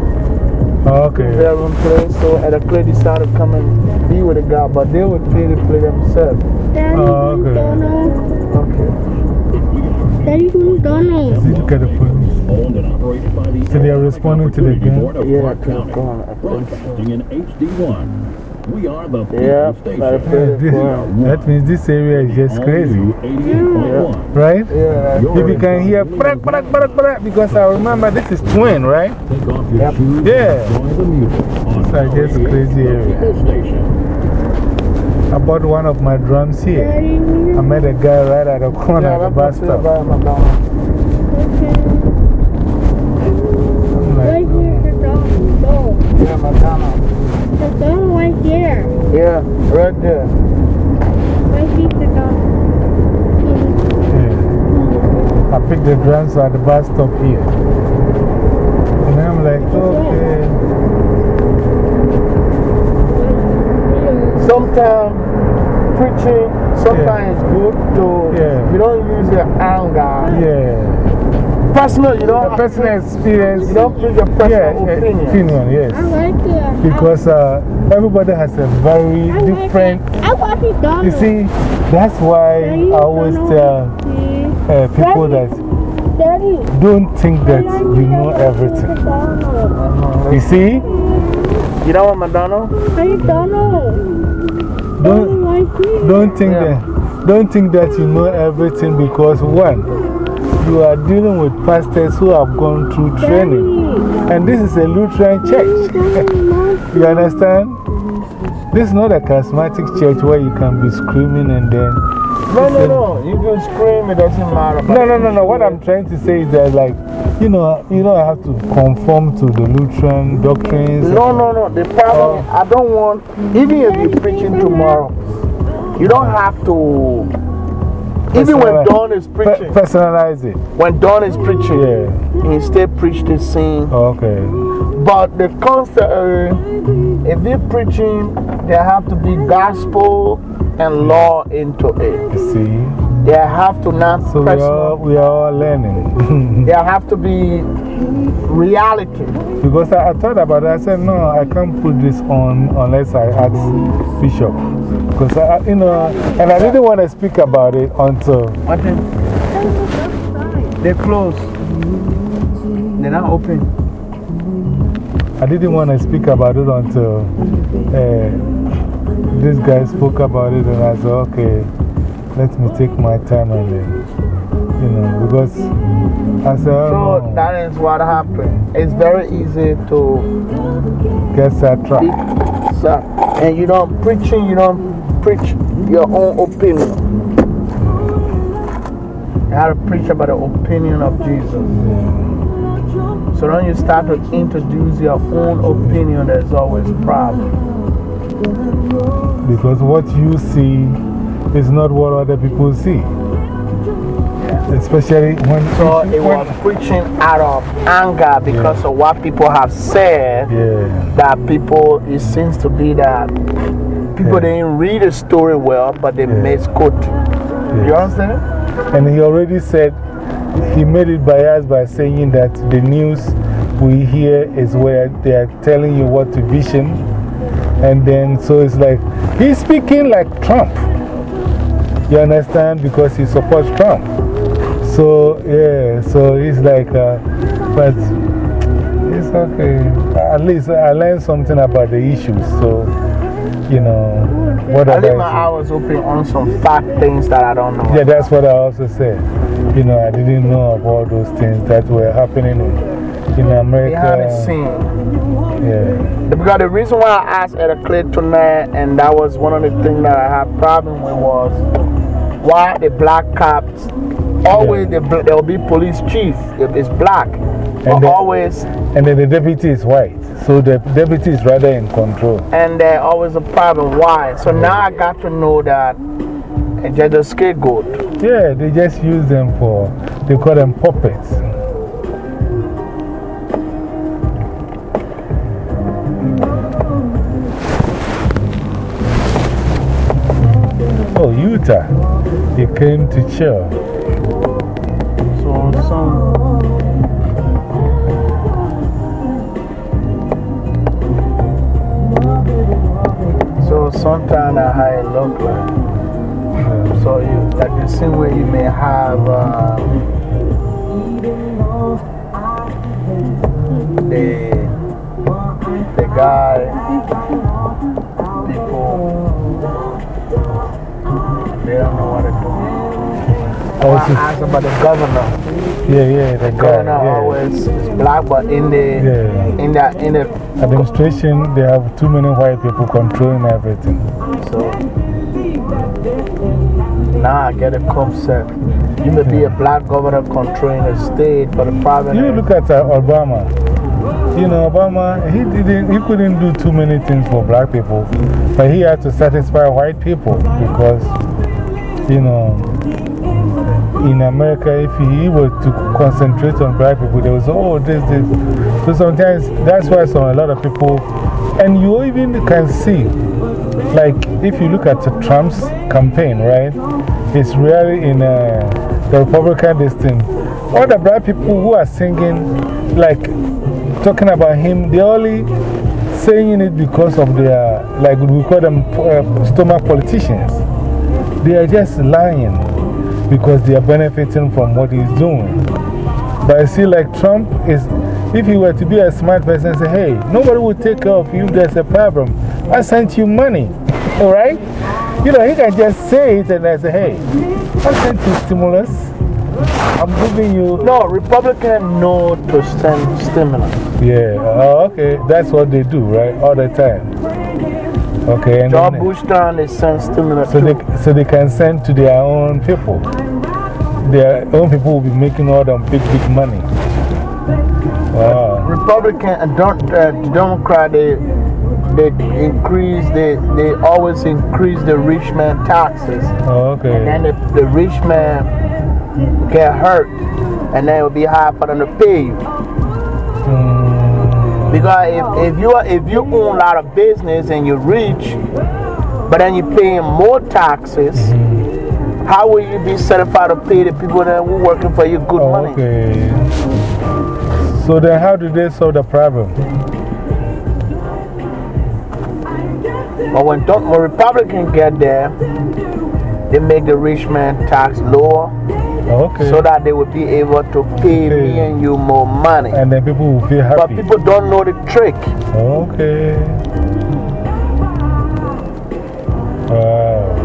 okay. bedroom place. So, at a place, decided to come and be with the guy, but they would pay the place themselves. Daddy, Oh, okay. Donald. Okay. Daddy, who's Donald? See, look at the police. Owned and operated by the So they are responding to the Opportunity gun? Board of Yeah, to the gun, I think so. broadcasting in HD1. We are the people station. gotta pay Yeah, the this- fine. that means this area is just crazy, new 88.1. right? Yeah, If you can hear brak, brak, brak, brak, because I remember this is twin, right? Take off your Yep. Yeah. and enjoy the music on It's like just crazy area. people. I bought one of my drums here. I met a guy right at the corner yeah, at the bus stop. I'm like, here, the dog. No, Yeah, McDonald's. the dog right here. Yeah, right there. Right here, the dog. yeah. I picked the drums at the bus stop here. And I'm like, okay. Sometimes preaching, sometimes good to, Yeah. you don't use your anger. Yeah. Personal, you The don't, personal experience. you don't preach your personal eh, opinion. opinion, yes. I like it. Because uh, everybody has a very I different. it. I want it Donald. You see, that's why Daddy, I always Donald. tell uh, people Daddy. that Daddy. don't think that like you know everything. it, Donald. You see, You know what, McDonald? Hey, Donald. don't, Donald right here. don't, think Yeah. that, don't think that you know everything because, one, you are dealing with pastors who have gone through training. And this is a Lutheran church. you understand? This is not a charismatic church where you can be screaming and then. No, no, no. You can scream, it doesn't matter. No, no, no, no. What I'm trying to say is that, like, you know, you know, I have to conform to the Lutheran doctrines. No, no, no. The problem, oh. I don't want, even if you're preaching tomorrow, you don't have to, even when Don is Pe- preaching, personalize it. when Don is preaching, Yeah. he still preach the same. Okay. But the concept, uh, if you're preaching, there have to be gospel and law into it. You see? There have to not So we are, we are all learning. there have to be reality. because I, I thought about it. I said, no, I can't put this on unless I ask Bishop. Because, I, you know, and I didn't want to speak about it until. What? They're closed. They're not open. I didn't want to speak about it until uh, this guy spoke about it, and I said, okay, let me take my time and then, you know, because I said, So oh, that is what happened. It's very easy to get sidetracked. sir. And you don't preaching, you don't preach your own opinion. You have to preach about the opinion of Jesus. So when you start to introduce your own opinion, there's always problem. Because what you see is not what other people see. Especially when. So it was preaching out of anger because of what people have said. Yeah. that people, it seems to be that people Yeah. didn't read the story well, but they Yeah. misquote. You understand? And he already said, he made it by us by saying that the news we hear is where they are telling you what to vision. And then, so it's like, he's speaking like Trump. You understand? Because he supports Trump. So, yeah, so it's like, uh, but it's, okay. At least I learned something about the issues. So, you know, what I leave my hours open on some fact things that I don't know. Yeah, that's what I also said. You know, I didn't know about those things that were happening in, in America. Behind the scene. Yeah. Because the reason why I asked Elder Clay tonight, and that was one of the things that I had problem with, was why the black cops always the, there will be police chief if it's black, but always. And then the deputy is white. So the deputy is rather in control. And there's always a problem. Why? So now I got to know that it's just a scapegoat. Yeah, they just use them for, they call them puppets. Oh, Utah. He came to chill. So, some. So sometimes I how it look like. So you, like the same way you may have uh, the, the guy, people, they don't know what to do. Oh, I asked about the governor. Yeah, yeah, the guy. Governor yeah. always is black, but in the, Yeah. in the, in the, Administration, they have too many white people controlling everything. so. Now I get a concept. You may be a black governor controlling a state, but the problem You look at uh, Obama. You know, Obama, he, didn't, he couldn't do too many things for black people, but he had to satisfy white people because, you know, in America, if he were to concentrate on black people, they would say, oh, this, this. So sometimes that's why some, a lot of people, and you even can see, like, if you look at Trump's campaign, right? It's really in uh, the Republican thing. All the black people who are singing, like, talking about him, they're only saying it because of their, like, we call them uh, stomach politicians. They are just lying because they are benefiting from what he's doing. But I see, like, Trump is, if he were to be a smart person, say, hey, nobody will take care of you there's a problem. I sent you money, all right? You know, he can just say it and I say, hey, I sent you stimulus. I'm giving you. No, Republican know to send stimulus. Yeah, oh, okay. That's what they do, right? All the time. Okay. And George then- Bush down, they send stimulus. so they, so they can send to their own people. Their own people will be making all them big, big money. Wow. Republican and don't, uh, Democrat, they, they increase, they, they always increase the rich man taxes. Oh, okay. And then the, the rich man get hurt, and then it will be hard for them to pay you. Because if, if, you are, if you own a lot of business and you're rich, but then you're paying more taxes, Mm-hmm. how will you be certified to pay the people that were working for you good Oh, money? okay. So then, how do they solve the problem? But when, don't, when Republicans get there, they make the rich man tax lower Okay. so that they will be able to pay me and you more money. and then people will feel happy. But people don't know the trick. Okay. Wow.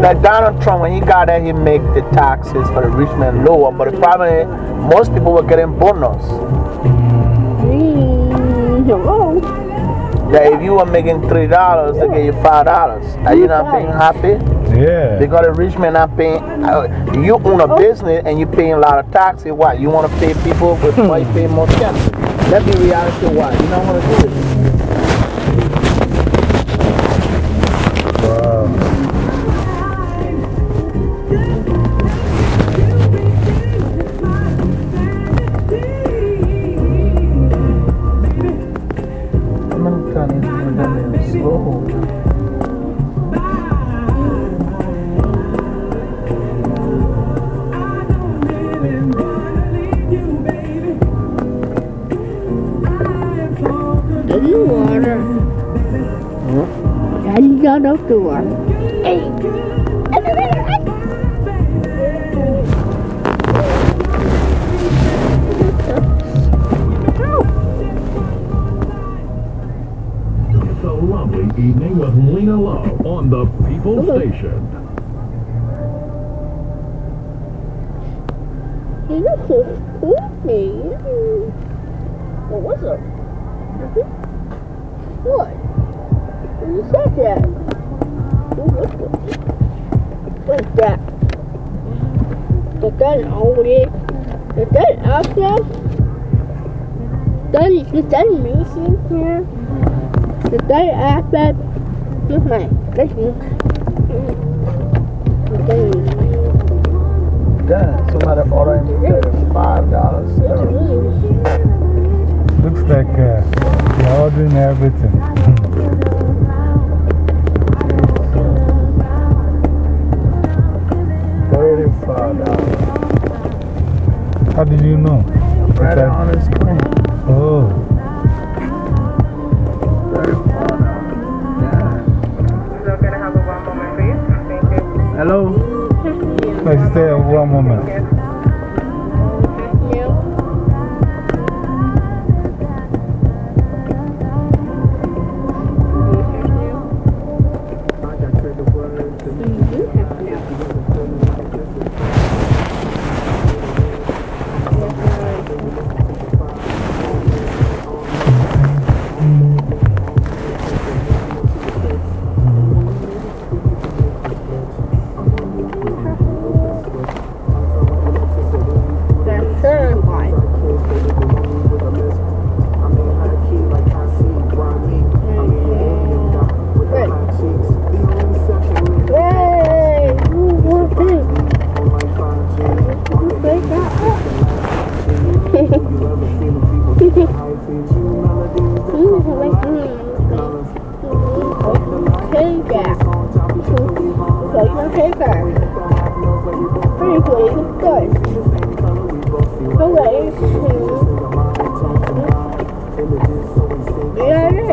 Like Donald Trump, when he got there, he make the taxes for the rich man lower. But the problem is, most people were getting bonus. Mm. That if you were making $3, they give you $5. Are you not being happy? Yeah. Because the rich man not paying, uh, you own a business and you paying a lot of taxes. Why? You want to pay people before you pay more taxes. That be reality why. You don't want to do it. Daddy Is that out there? Just mine. Let's.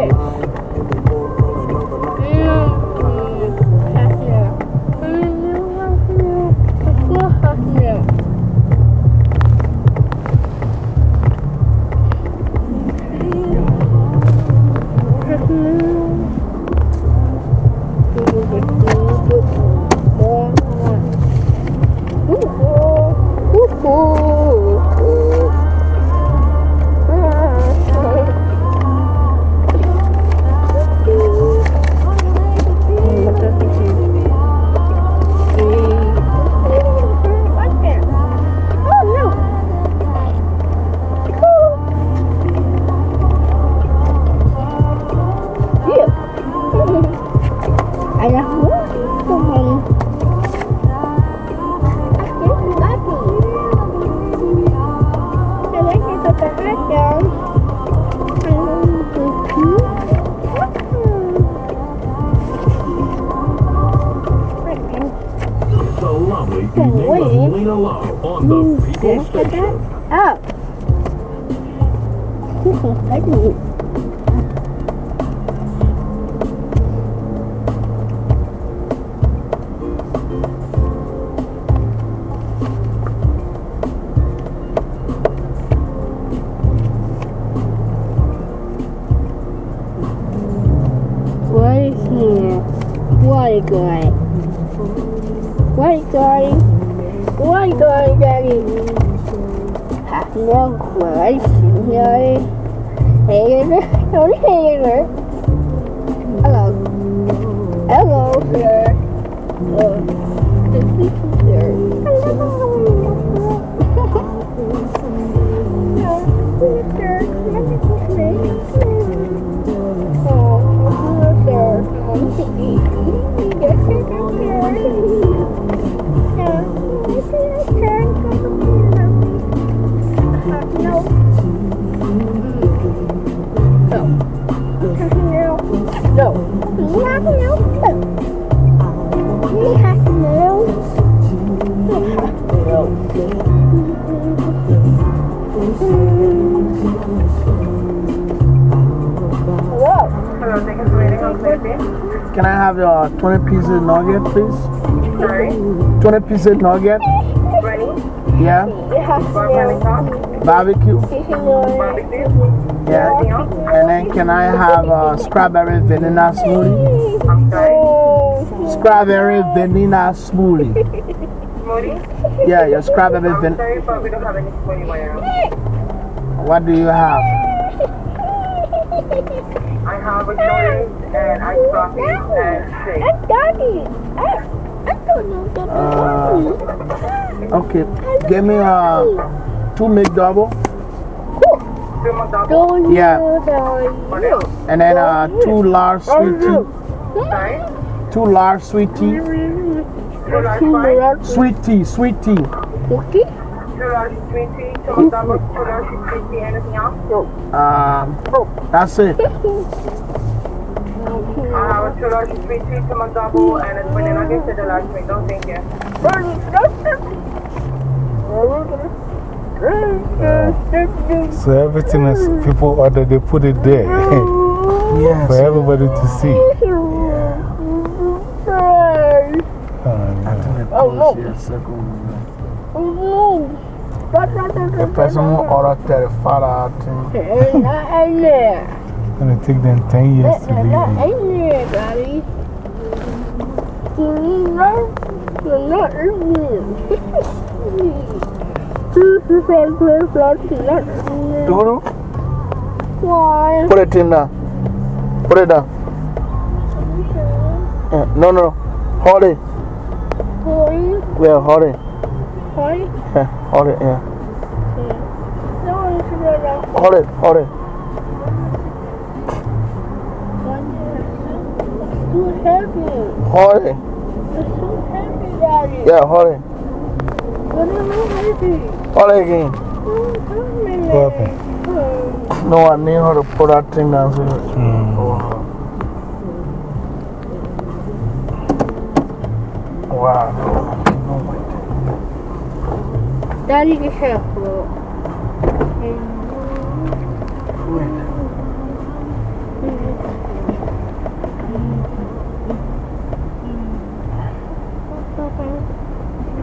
It nugget, please? Sorry. 20 pieces nugget? Ready? Yeah. We have to Barbecue Barbecue? Barbecue? Yeah. And then can I have a strawberry vanilla smoothie? I'm sorry. Strawberry vanilla smoothie. Smoothie? Yeah, your strawberry I'm vanilla. sorry, but we don't have any smoothie right now. What do you have? I have a smoothie and iced coffee and shake. Daddy, I, I don't know the Uh, okay. Give me a two McDouble. Two McDouble. Don't Yeah. What? And then uh, two large sweet tea. Two large sweet tea. Two large Sweet tea, sweet tea. Cookie? two large sweet tea, two McDouble, two large sweet tea, anything else? Um, that's it. I have a two large sweet tea, two McDouble, and a spinning nuggets and a large McDouble. Thank you. So everything is people order, they put it there Yes. for everybody to see. Oh no. The person who ordered 35 I think. Not in there. It's going to take them 10 years to leave. Not here. in there, Daddy. You're not, you're not in there. This is a play flat not in there. Duru, Why? put it in there. Put it down. Uh, no, no. Hold it. Boy, Yeah, hold it. boy. Yeah, hold it. Yeah. No, it's not Hold it, hold it. It's too heavy. Hold it. It's too heavy, Daddy. Yeah, hold it. What do you mean heavy? Hold it again. What happened? No, I need her to put that thing down. So Mm. Wow. Daddy, be careful.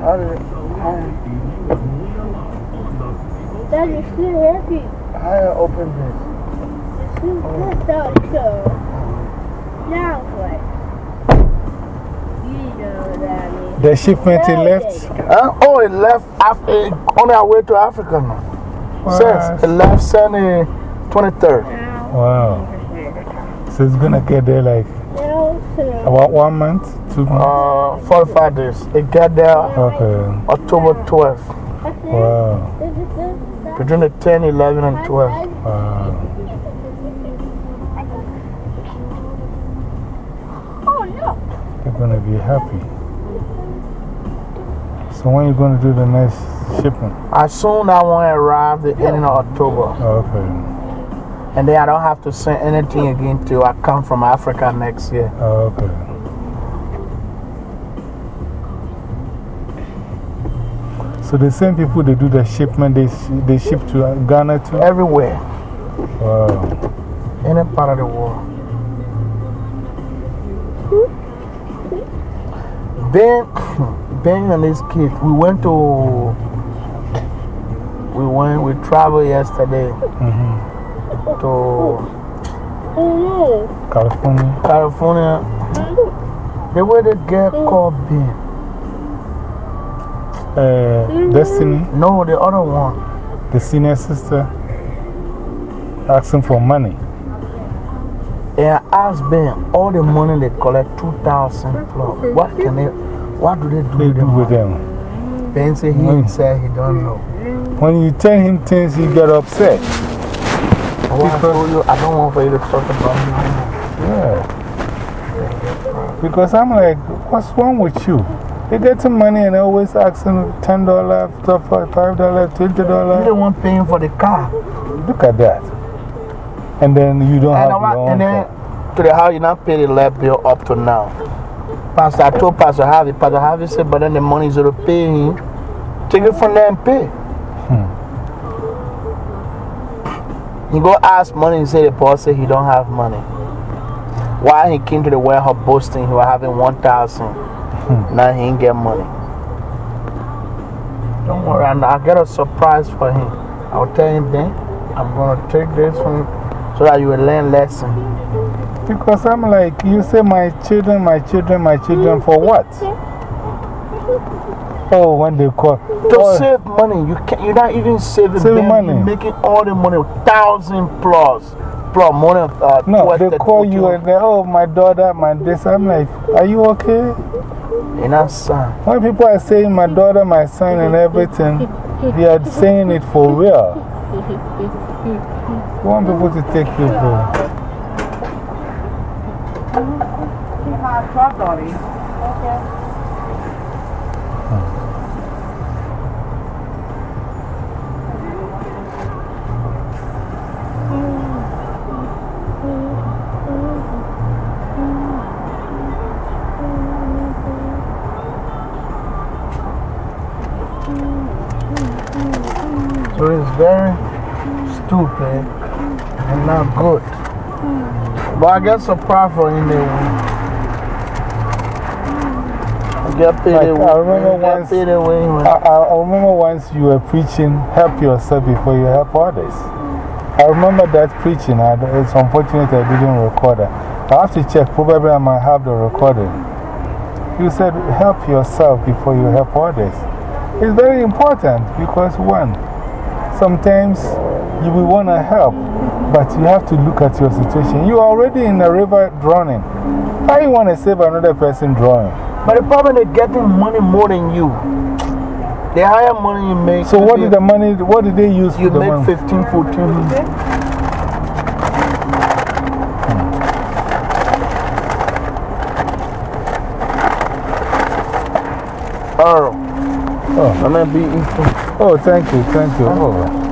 How did it? How, Daddy, it's too heavy. I open this? It's too good, so. Now what? You know, Daddy. The shipment he left? Huh? Oh, it left after, on our way to Africa now. Says it left Sunday 23rd. Wow. So it's going to get there like about one month? Two months? Uh, 45 days. It got there Okay. October 12th. Wow. Between the 10, 11, and 12. Wow. Uh, oh, no. They're going to be happy. So when are you going to do the next shipment? As soon as I want to arrive the ending of October. Oh, okay. And then I don't have to send anything again till I come from Africa next year. Oh, okay. So the same people they do the shipment, they, sh- they ship to Ghana to Everywhere. Wow. Any part of the world. Ben, Ben and his kid, we went to, we went, we traveled yesterday -hmm. to California? California. They were the girl called Ben. Uh, Destiny, No, the other one. the senior sister, asking for money. And I asked Ben, all the money they collect, 2,000 plus, what can they, what do they do They with do them? with them. Ben said he Mm. said he don't know. When you tell him things, he get upset. I want to tell you, I don't want for you to talk about me. Yeah. Because I'm like, what's wrong with you? They get some money and they always asking $10, $5, $20. You $20. one paying for the car. Look at that. And then you don't And, have I, your wa- and then car. to the house, you not pay the lab bill up to now. Pastor, I told Pastor Harvey, Pastor Harvey said, but then the money is to pay him. Take it from there and pay. Hmm. He go ask money, and say the boss said he don't have money. Why he came to the warehouse boasting he was having 1,000. Now he ain't get money. Don't worry, I, I got a surprise for him. I'll tell him then, I'm going to take this from So that you will learn lesson. Because I'm like, you say my children, my children, my children, for what? Oh, when they call. To oh, save money, you can't, you're not even saving Save them, money. You're making all the money, thousand plus, plus money. Uh, No, they call you and they, oh, my daughter, my this. I'm like, are you okay? And that's son. When people are saying my daughter, my son, and everything, they are saying it for real. You want people to take you for. So good. But I get surprised for in the eh? I get paid Like, away. I remember I once- paid away I, I I remember once you were preaching, help yourself before you help others. I remember that preaching. I, it's unfortunate I didn't record it. I have to check. Probably I might have the recording. You said, help yourself before you help others. It's very important because, one, sometimes you will want to help, but you have to look at your situation. You are already in the river drowning. How you want to save another person drowning? But the problem they're getting money more than you. The higher money you make, So, what did the money, what did they use you for the make money? 15, 14. Hmm. Oh, Oh. I'm gonna be eating. Oh, thank you, thank you. Oh,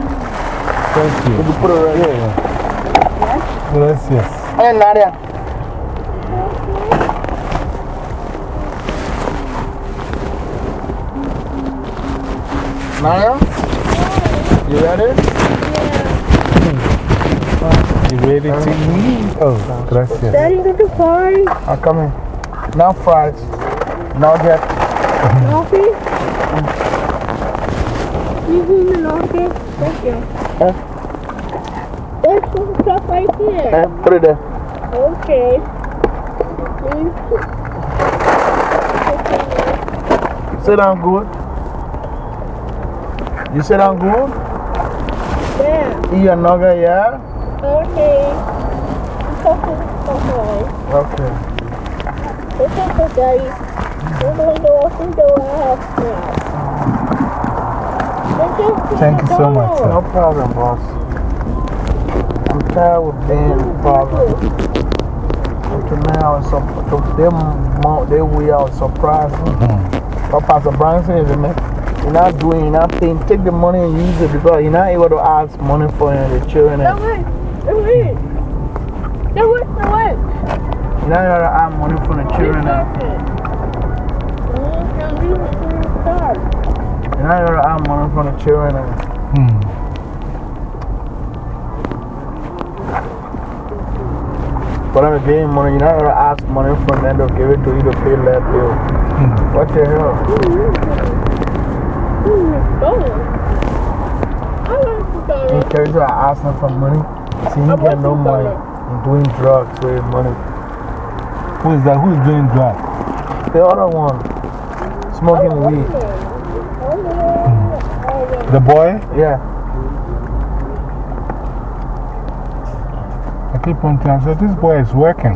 thank you. You put it right Yeah, yeah. Gracias. Hey, Nadia. Nadia? You ready? You ready to eat? Oh, gracias. Daddy, go to party. I'm coming. Now fries. Now get. Coffee? You give me coffee? Thank you. Huh? There's some stuff right here. Eh, put it there. Okay. Sit down good. You sit down good? Yeah. Eat your nugget, yeah? Okay. Okay. It's okay, Daddy. I'm going to open the house now. Thank you so much, sir. No problem, boss. I'm tired with being a problem. To me, I was surprised. Them, mo- they way I was surprised. But Pastor Brian says, man, you're not doing, you're not paying. Take the money and use it because you're not able to ask money for the children. No way. No way. No way. No way. you're not able to ask money for the children. You're not able to ask money for the children. And Hmm. For them to give you money, you're not able to ask money from them to give it to you to pay that bill. Hmm. What the hell? He tells you I ask him for money. See, he get no money. He's doing drugs with his money. Who is that? Who is doing drugs? The other one, smoking weed. Hmm. The boy? Yeah. I keep on telling so this boy is working.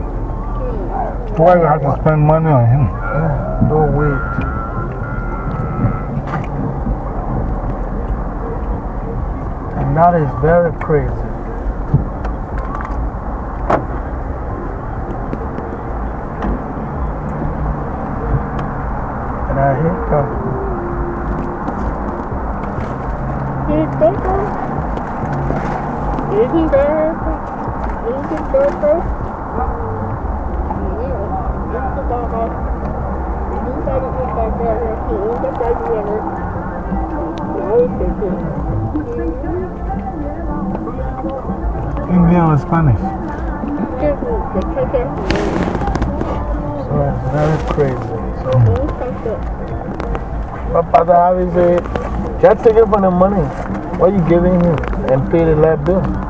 Why you have to spend money on him? Yeah, don't wait. And that is very crazy. And I hate that. Isn't there? Indian or Spanish? So it's very crazy. So, but Pastor Harvey said, just take it from the money. What you giving him and pay the last bill.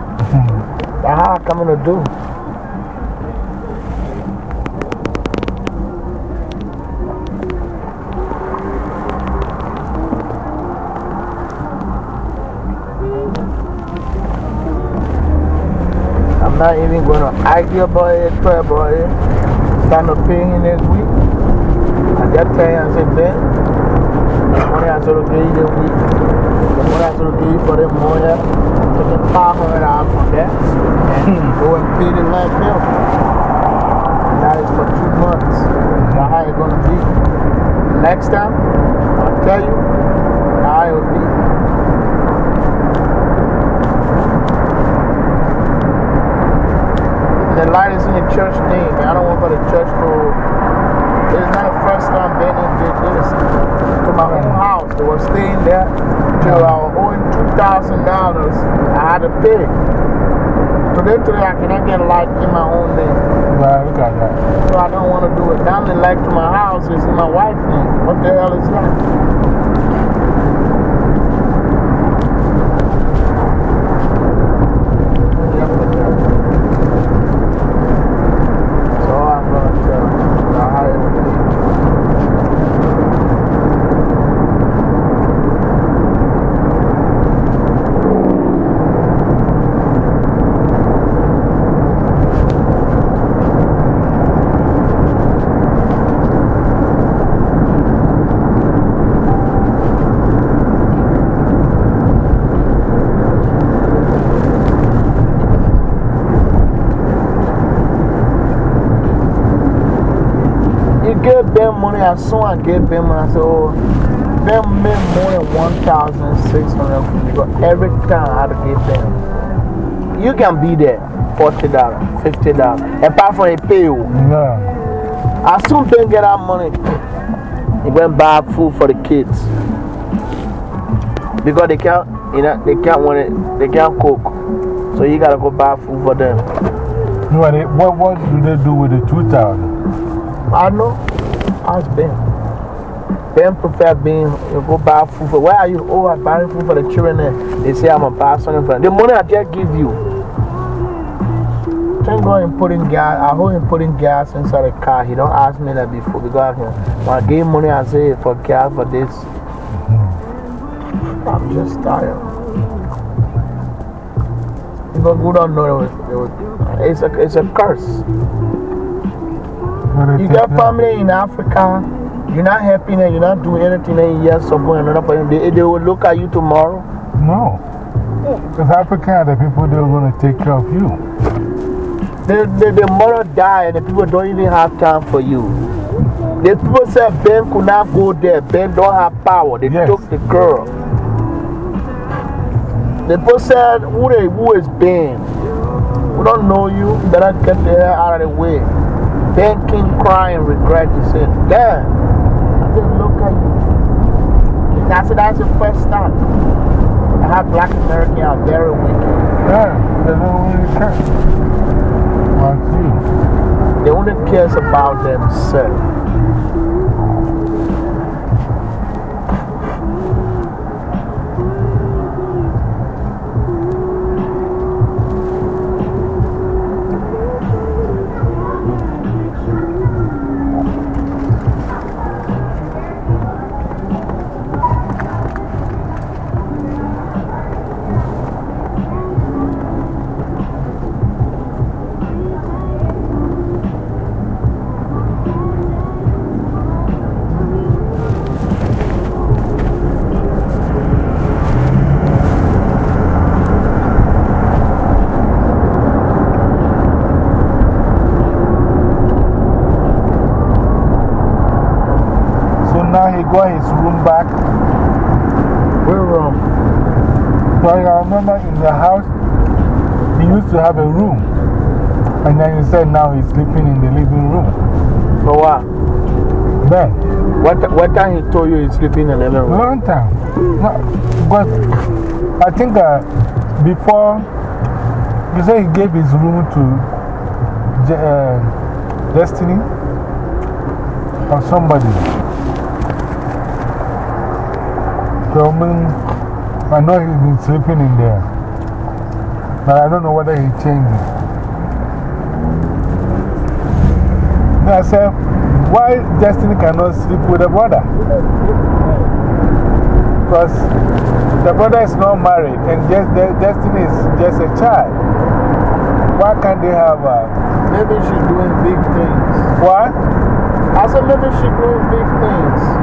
I'm coming to do. I'm not even going to argue about it, pray about it. Pay him next week. I tell him, I said, Ben, the money I should have gave you this week, the money I should have gave you for the money, take the 500 out from there and go and pay the light bill. And that is for two months. That's how it's going to be. Next time, I'll tell you how it will be. The light is in the church name. I don't want for the church to. It's not first time Benny did this. To my own house. They were staying there till I was owing $2,000. I had to pay. Today, today, I cannot get a light in my own name. Right, look at that. So I don't want to do it. Now the light to my house is in my wife's name. What the hell is that? So I'm going to tell you how it would be. You give them money, as soon as I give them I say, oh, them make more than 1,600 because every time I had to give them. You can be there, $40, $50, apart from they pay you. Yeah. As soon as they get that money, they go and buy food for the kids. Because they can't, you know, they can't want it, they can't cook. So you gotta go buy food for them. No, they, what, what do they do with the 2000? I know. Ask Ben. Ben prefer being, you go buy food for, why are you, oh, I'm buying food for the children and they say I'm a buy something for them. The money I just give you. Thank God in putting gas, I hold him putting gas inside the car. He don't ask me that before because when I gave money, I say for gas for this. I'm just tired. People who don't know, it was, it was, it's, a, it's a curse. You got family in Africa, you're not helping them, you're not doing anything, and yes, someone another person, they, they will look at you tomorrow. No. Because Africa, the people that are going to take care of you. The, the, the mother died, and the people don't even have time for you. The people said Ben could not go there, Ben don't have power. They Yes. took the girl. The people said, who, they, who is Ben? We don't know you, you better get the hell out of the way. Ben came crying, regret. He said, Damn, Didn't look at you. Said, That's the first time. I have black Americans are very wicked. Yeah, they don't really care. About you. They only cares about themselves. He got his room back. We're wrong. I remember in the house, he used to have a room. And then he said now he's sleeping in the living room. For what? Ben, What, what time he told you he's sleeping in the living room? long time. No, but I think uh, before, he said he gave his room to uh, Destiny or somebody. So I, know he's been sleeping in there. But I don't know whether he changed it. I said, why Destiny cannot sleep with a brother? Because the brother is not married and just, Destiny is just a child. Why can't they have a. Maybe she's doing big things. What? I said, maybe she's doing big things.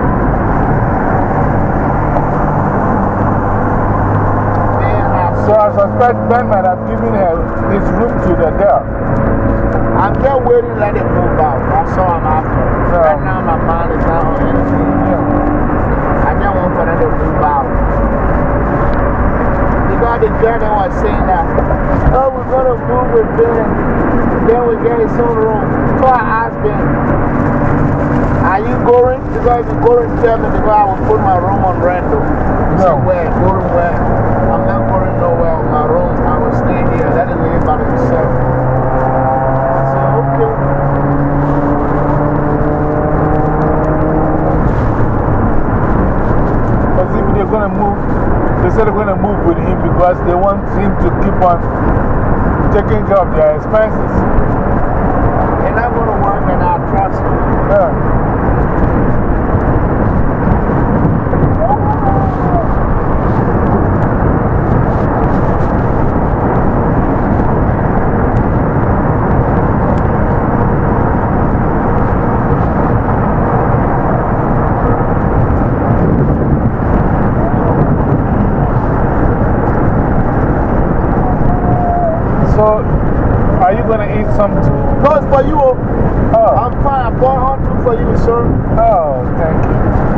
So I suspect Ben might have given her his room to the girl. I'm just waiting to let it move out. That's all I'm after. So, right now, my mind is not on anything. Yeah. I just want for them to move out. Because the girl that was saying that, oh, we're going to move with Ben. Then we get his own room. So I asked Ben, are you going? Because if you're going, tell me because I will put my room on rental. No. said, where? Going where? I'm because they going to move they're saying they want him to keep on taking care of their expenses. They're not going to work and I trust. Yeah. Something? No, it's for you. Oh. I'm fine. I bought two for you, sir. Oh, thank you.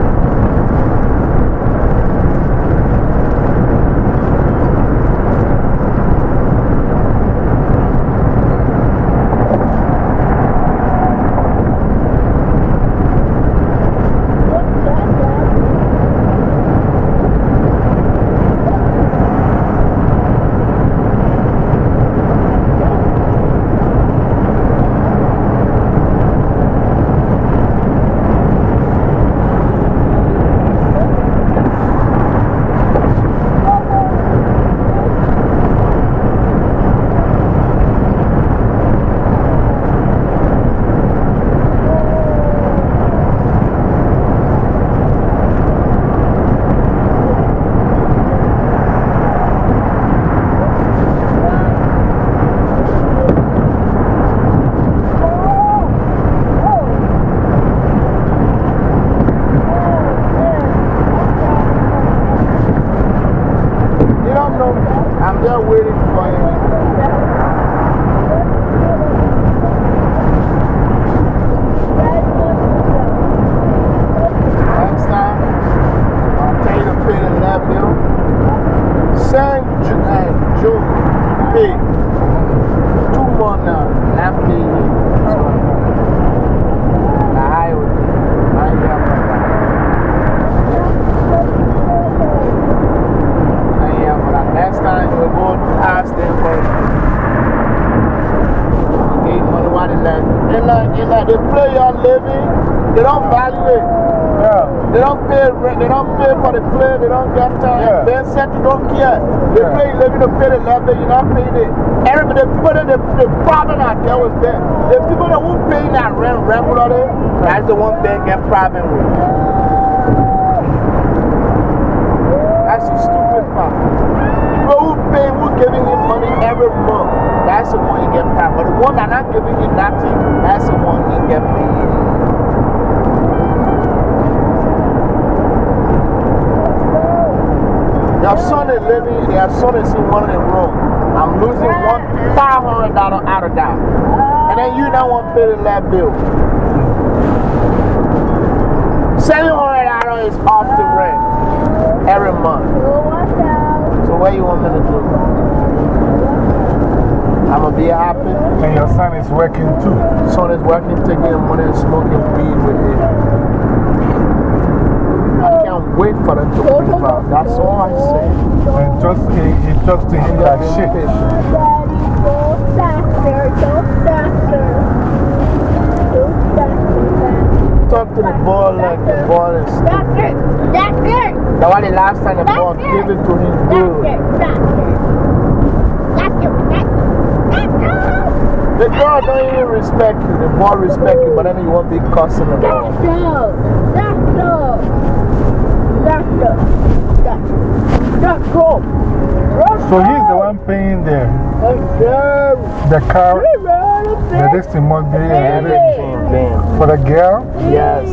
him like shit. Daddy, go faster, go faster. Go faster, Talk to the boy like the boy is. Doctor, doctor, That's why the last time the boy gave it to him doctor. Doctor, doctor, doctor. The girl don't even respect you. The boy respect you, but then you won't be cussing the boy. Doctor, doctor. Doctor, doctor. Doctor. So he's the one paying the, the car, the distance must be Everything, for the girl. Yes.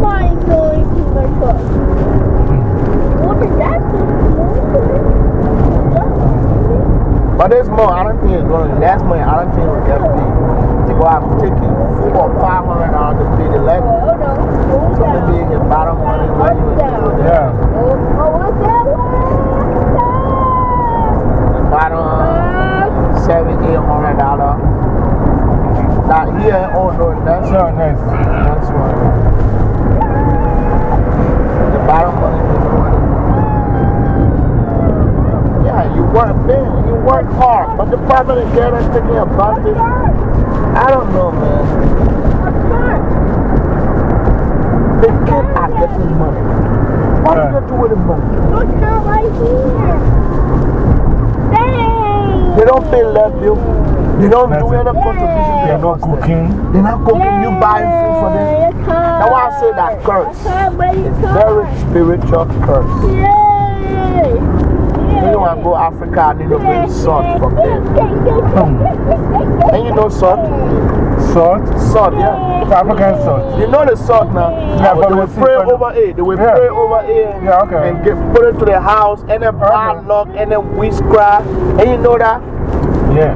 Mine going to my truck. What is that? But there's more. I don't think it's going to, that's money. I don't think it'll get paid. To go out and take you four or five hundred dollars to pay the levy. Oh can bottom. Oh, that? The bottom. Not here, oh that's. That's one. The bottom the money. Yeah, you work, you work hard, but the problem is they're not taking advantage. I don't know, man. The kids are getting money. What do they do with the money? Look her right here. Dang. They don't pay left you. They don't do any contribution to They're not cooking. They're not cooking. You buying food for them. That's why I say that curse. Very spiritual curse. Yay! When you want to go Africa, I need to bring salt from them. Hmm. And you know salt? Salt. Salt, yeah. African salt. You know the salt now? Yeah, but they will pray over it. They will Yeah. pray over it Yeah, okay. and get, put it to the house and then bad luck and then witchcraft. And you know that? Yeah.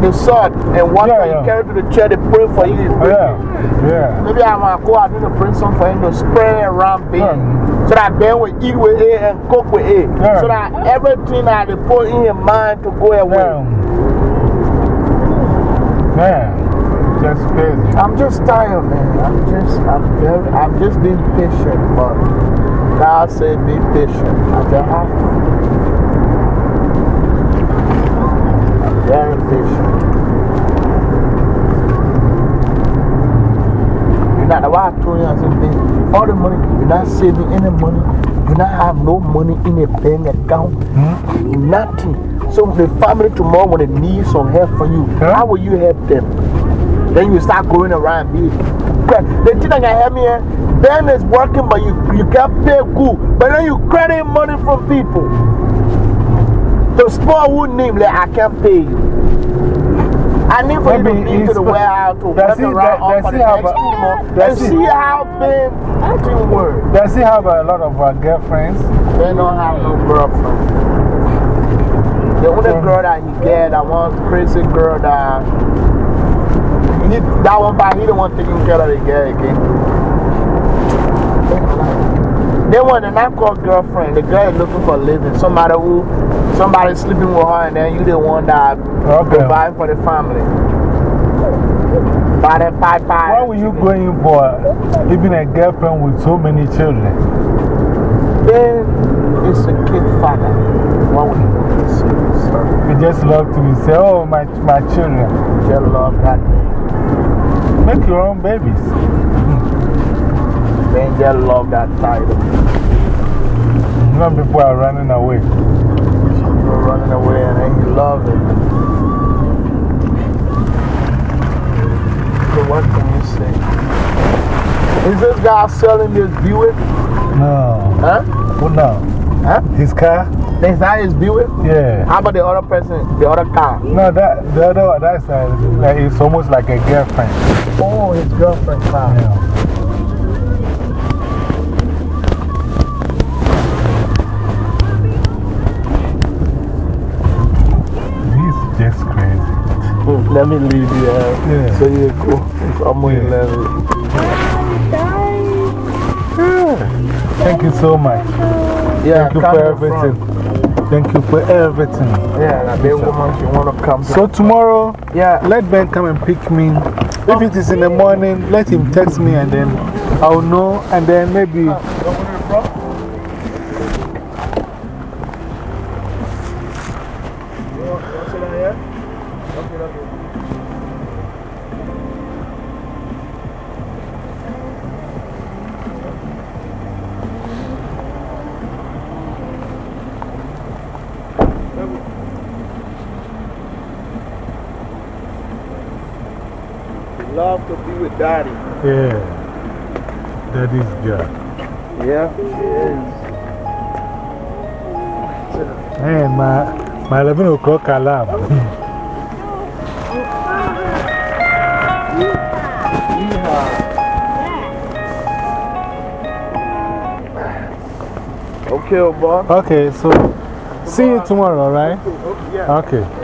The salt and water Yeah, you carry to the church, they pray for you. they Oh, yeah. Yeah. Maybe I might go out and bring some for him to spray around Ben.、Yeah So that Ben will eat with it and cook with it. Yeah. So that everything that they put in your mind to go away. Yeah. Man, crazy. I'm just tired, man. I'm just, I'm very, I'm just being patient, but God said be patient. I just have to. I'm very patient. You're not, that's why I told you, I said, "Babe, all the money, you're not saving any money. You not have no money in a bank account. Hmm? Nothing. So the family tomorrow, when they need some help from you, Huh? how will you help them? Then you start going around me. The thing that can help me, eh, Ben is working, but you, you can't pay good. But then you credit money from people. The small wood name, like, I can't pay you. I need for Maybe you to be to the warehouse to does work he- around does all for he the have next a- two months and does he- see how Ben acting work. Does he have a lot of uh, girlfriends? Ben don't have no girlfriend. The only girl that he get, that one crazy girl that he, that one by he the one taking care of the girl again. Then when the not called girlfriend, the girl is looking for a living. Somebody who, somebody sleeping with her, and then you the one that Okay. provide for the family. Buy that pie pie. Why were you going for even a girlfriend with so many children? Ben it's a kid father. Why would you want to? You just love to say, oh, my, my children. Just love that. Make your own babies. Just love that title. When people are running away. You're running away and then you love it. So what can you say? Is this guy selling this Buick? No. Huh? Well, no. Huh? His car? Is that his Buick? Yeah. How about the other person, the other car? No, that, the other one, that's uh, like, it's almost like a girlfriend. Oh, his girlfriend found out. He's just crazy. Hmm, let me leave you out. Yeah. So you go. I'm going to level. Thank you so much. Yeah, Thank you for everything. Thank you for everything. Yeah, that woman, she want to come. So tomorrow, yeah. let Ben come and pick me. If it is in the morning, let him text me and then I'll know. And then maybe. Daddy. Yeah. Daddy's girl. Yeah, she is. Hey, my, my 11 o'clock alarm. Okay, boy. Okay, so see you tomorrow, right? Okay.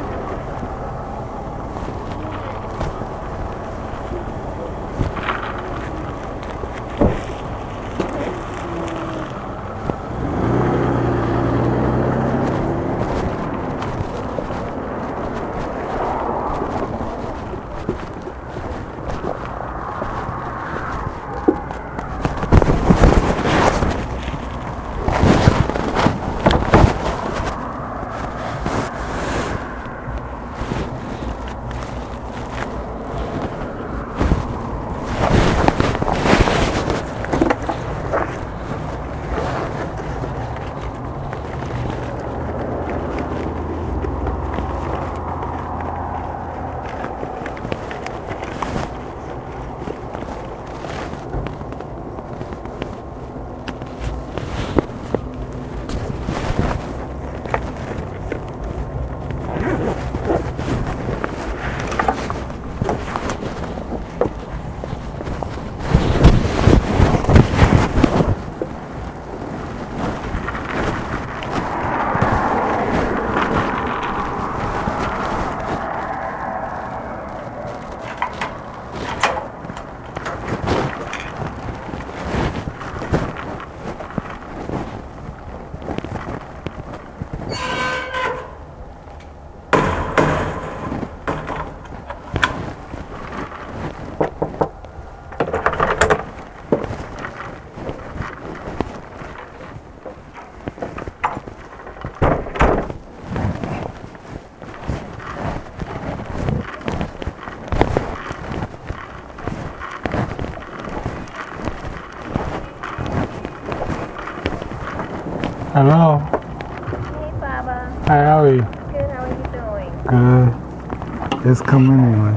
Hello. Hey, Baba. Hi, how are you? Good, how are you doing? Uh, Good. It's coming anyway.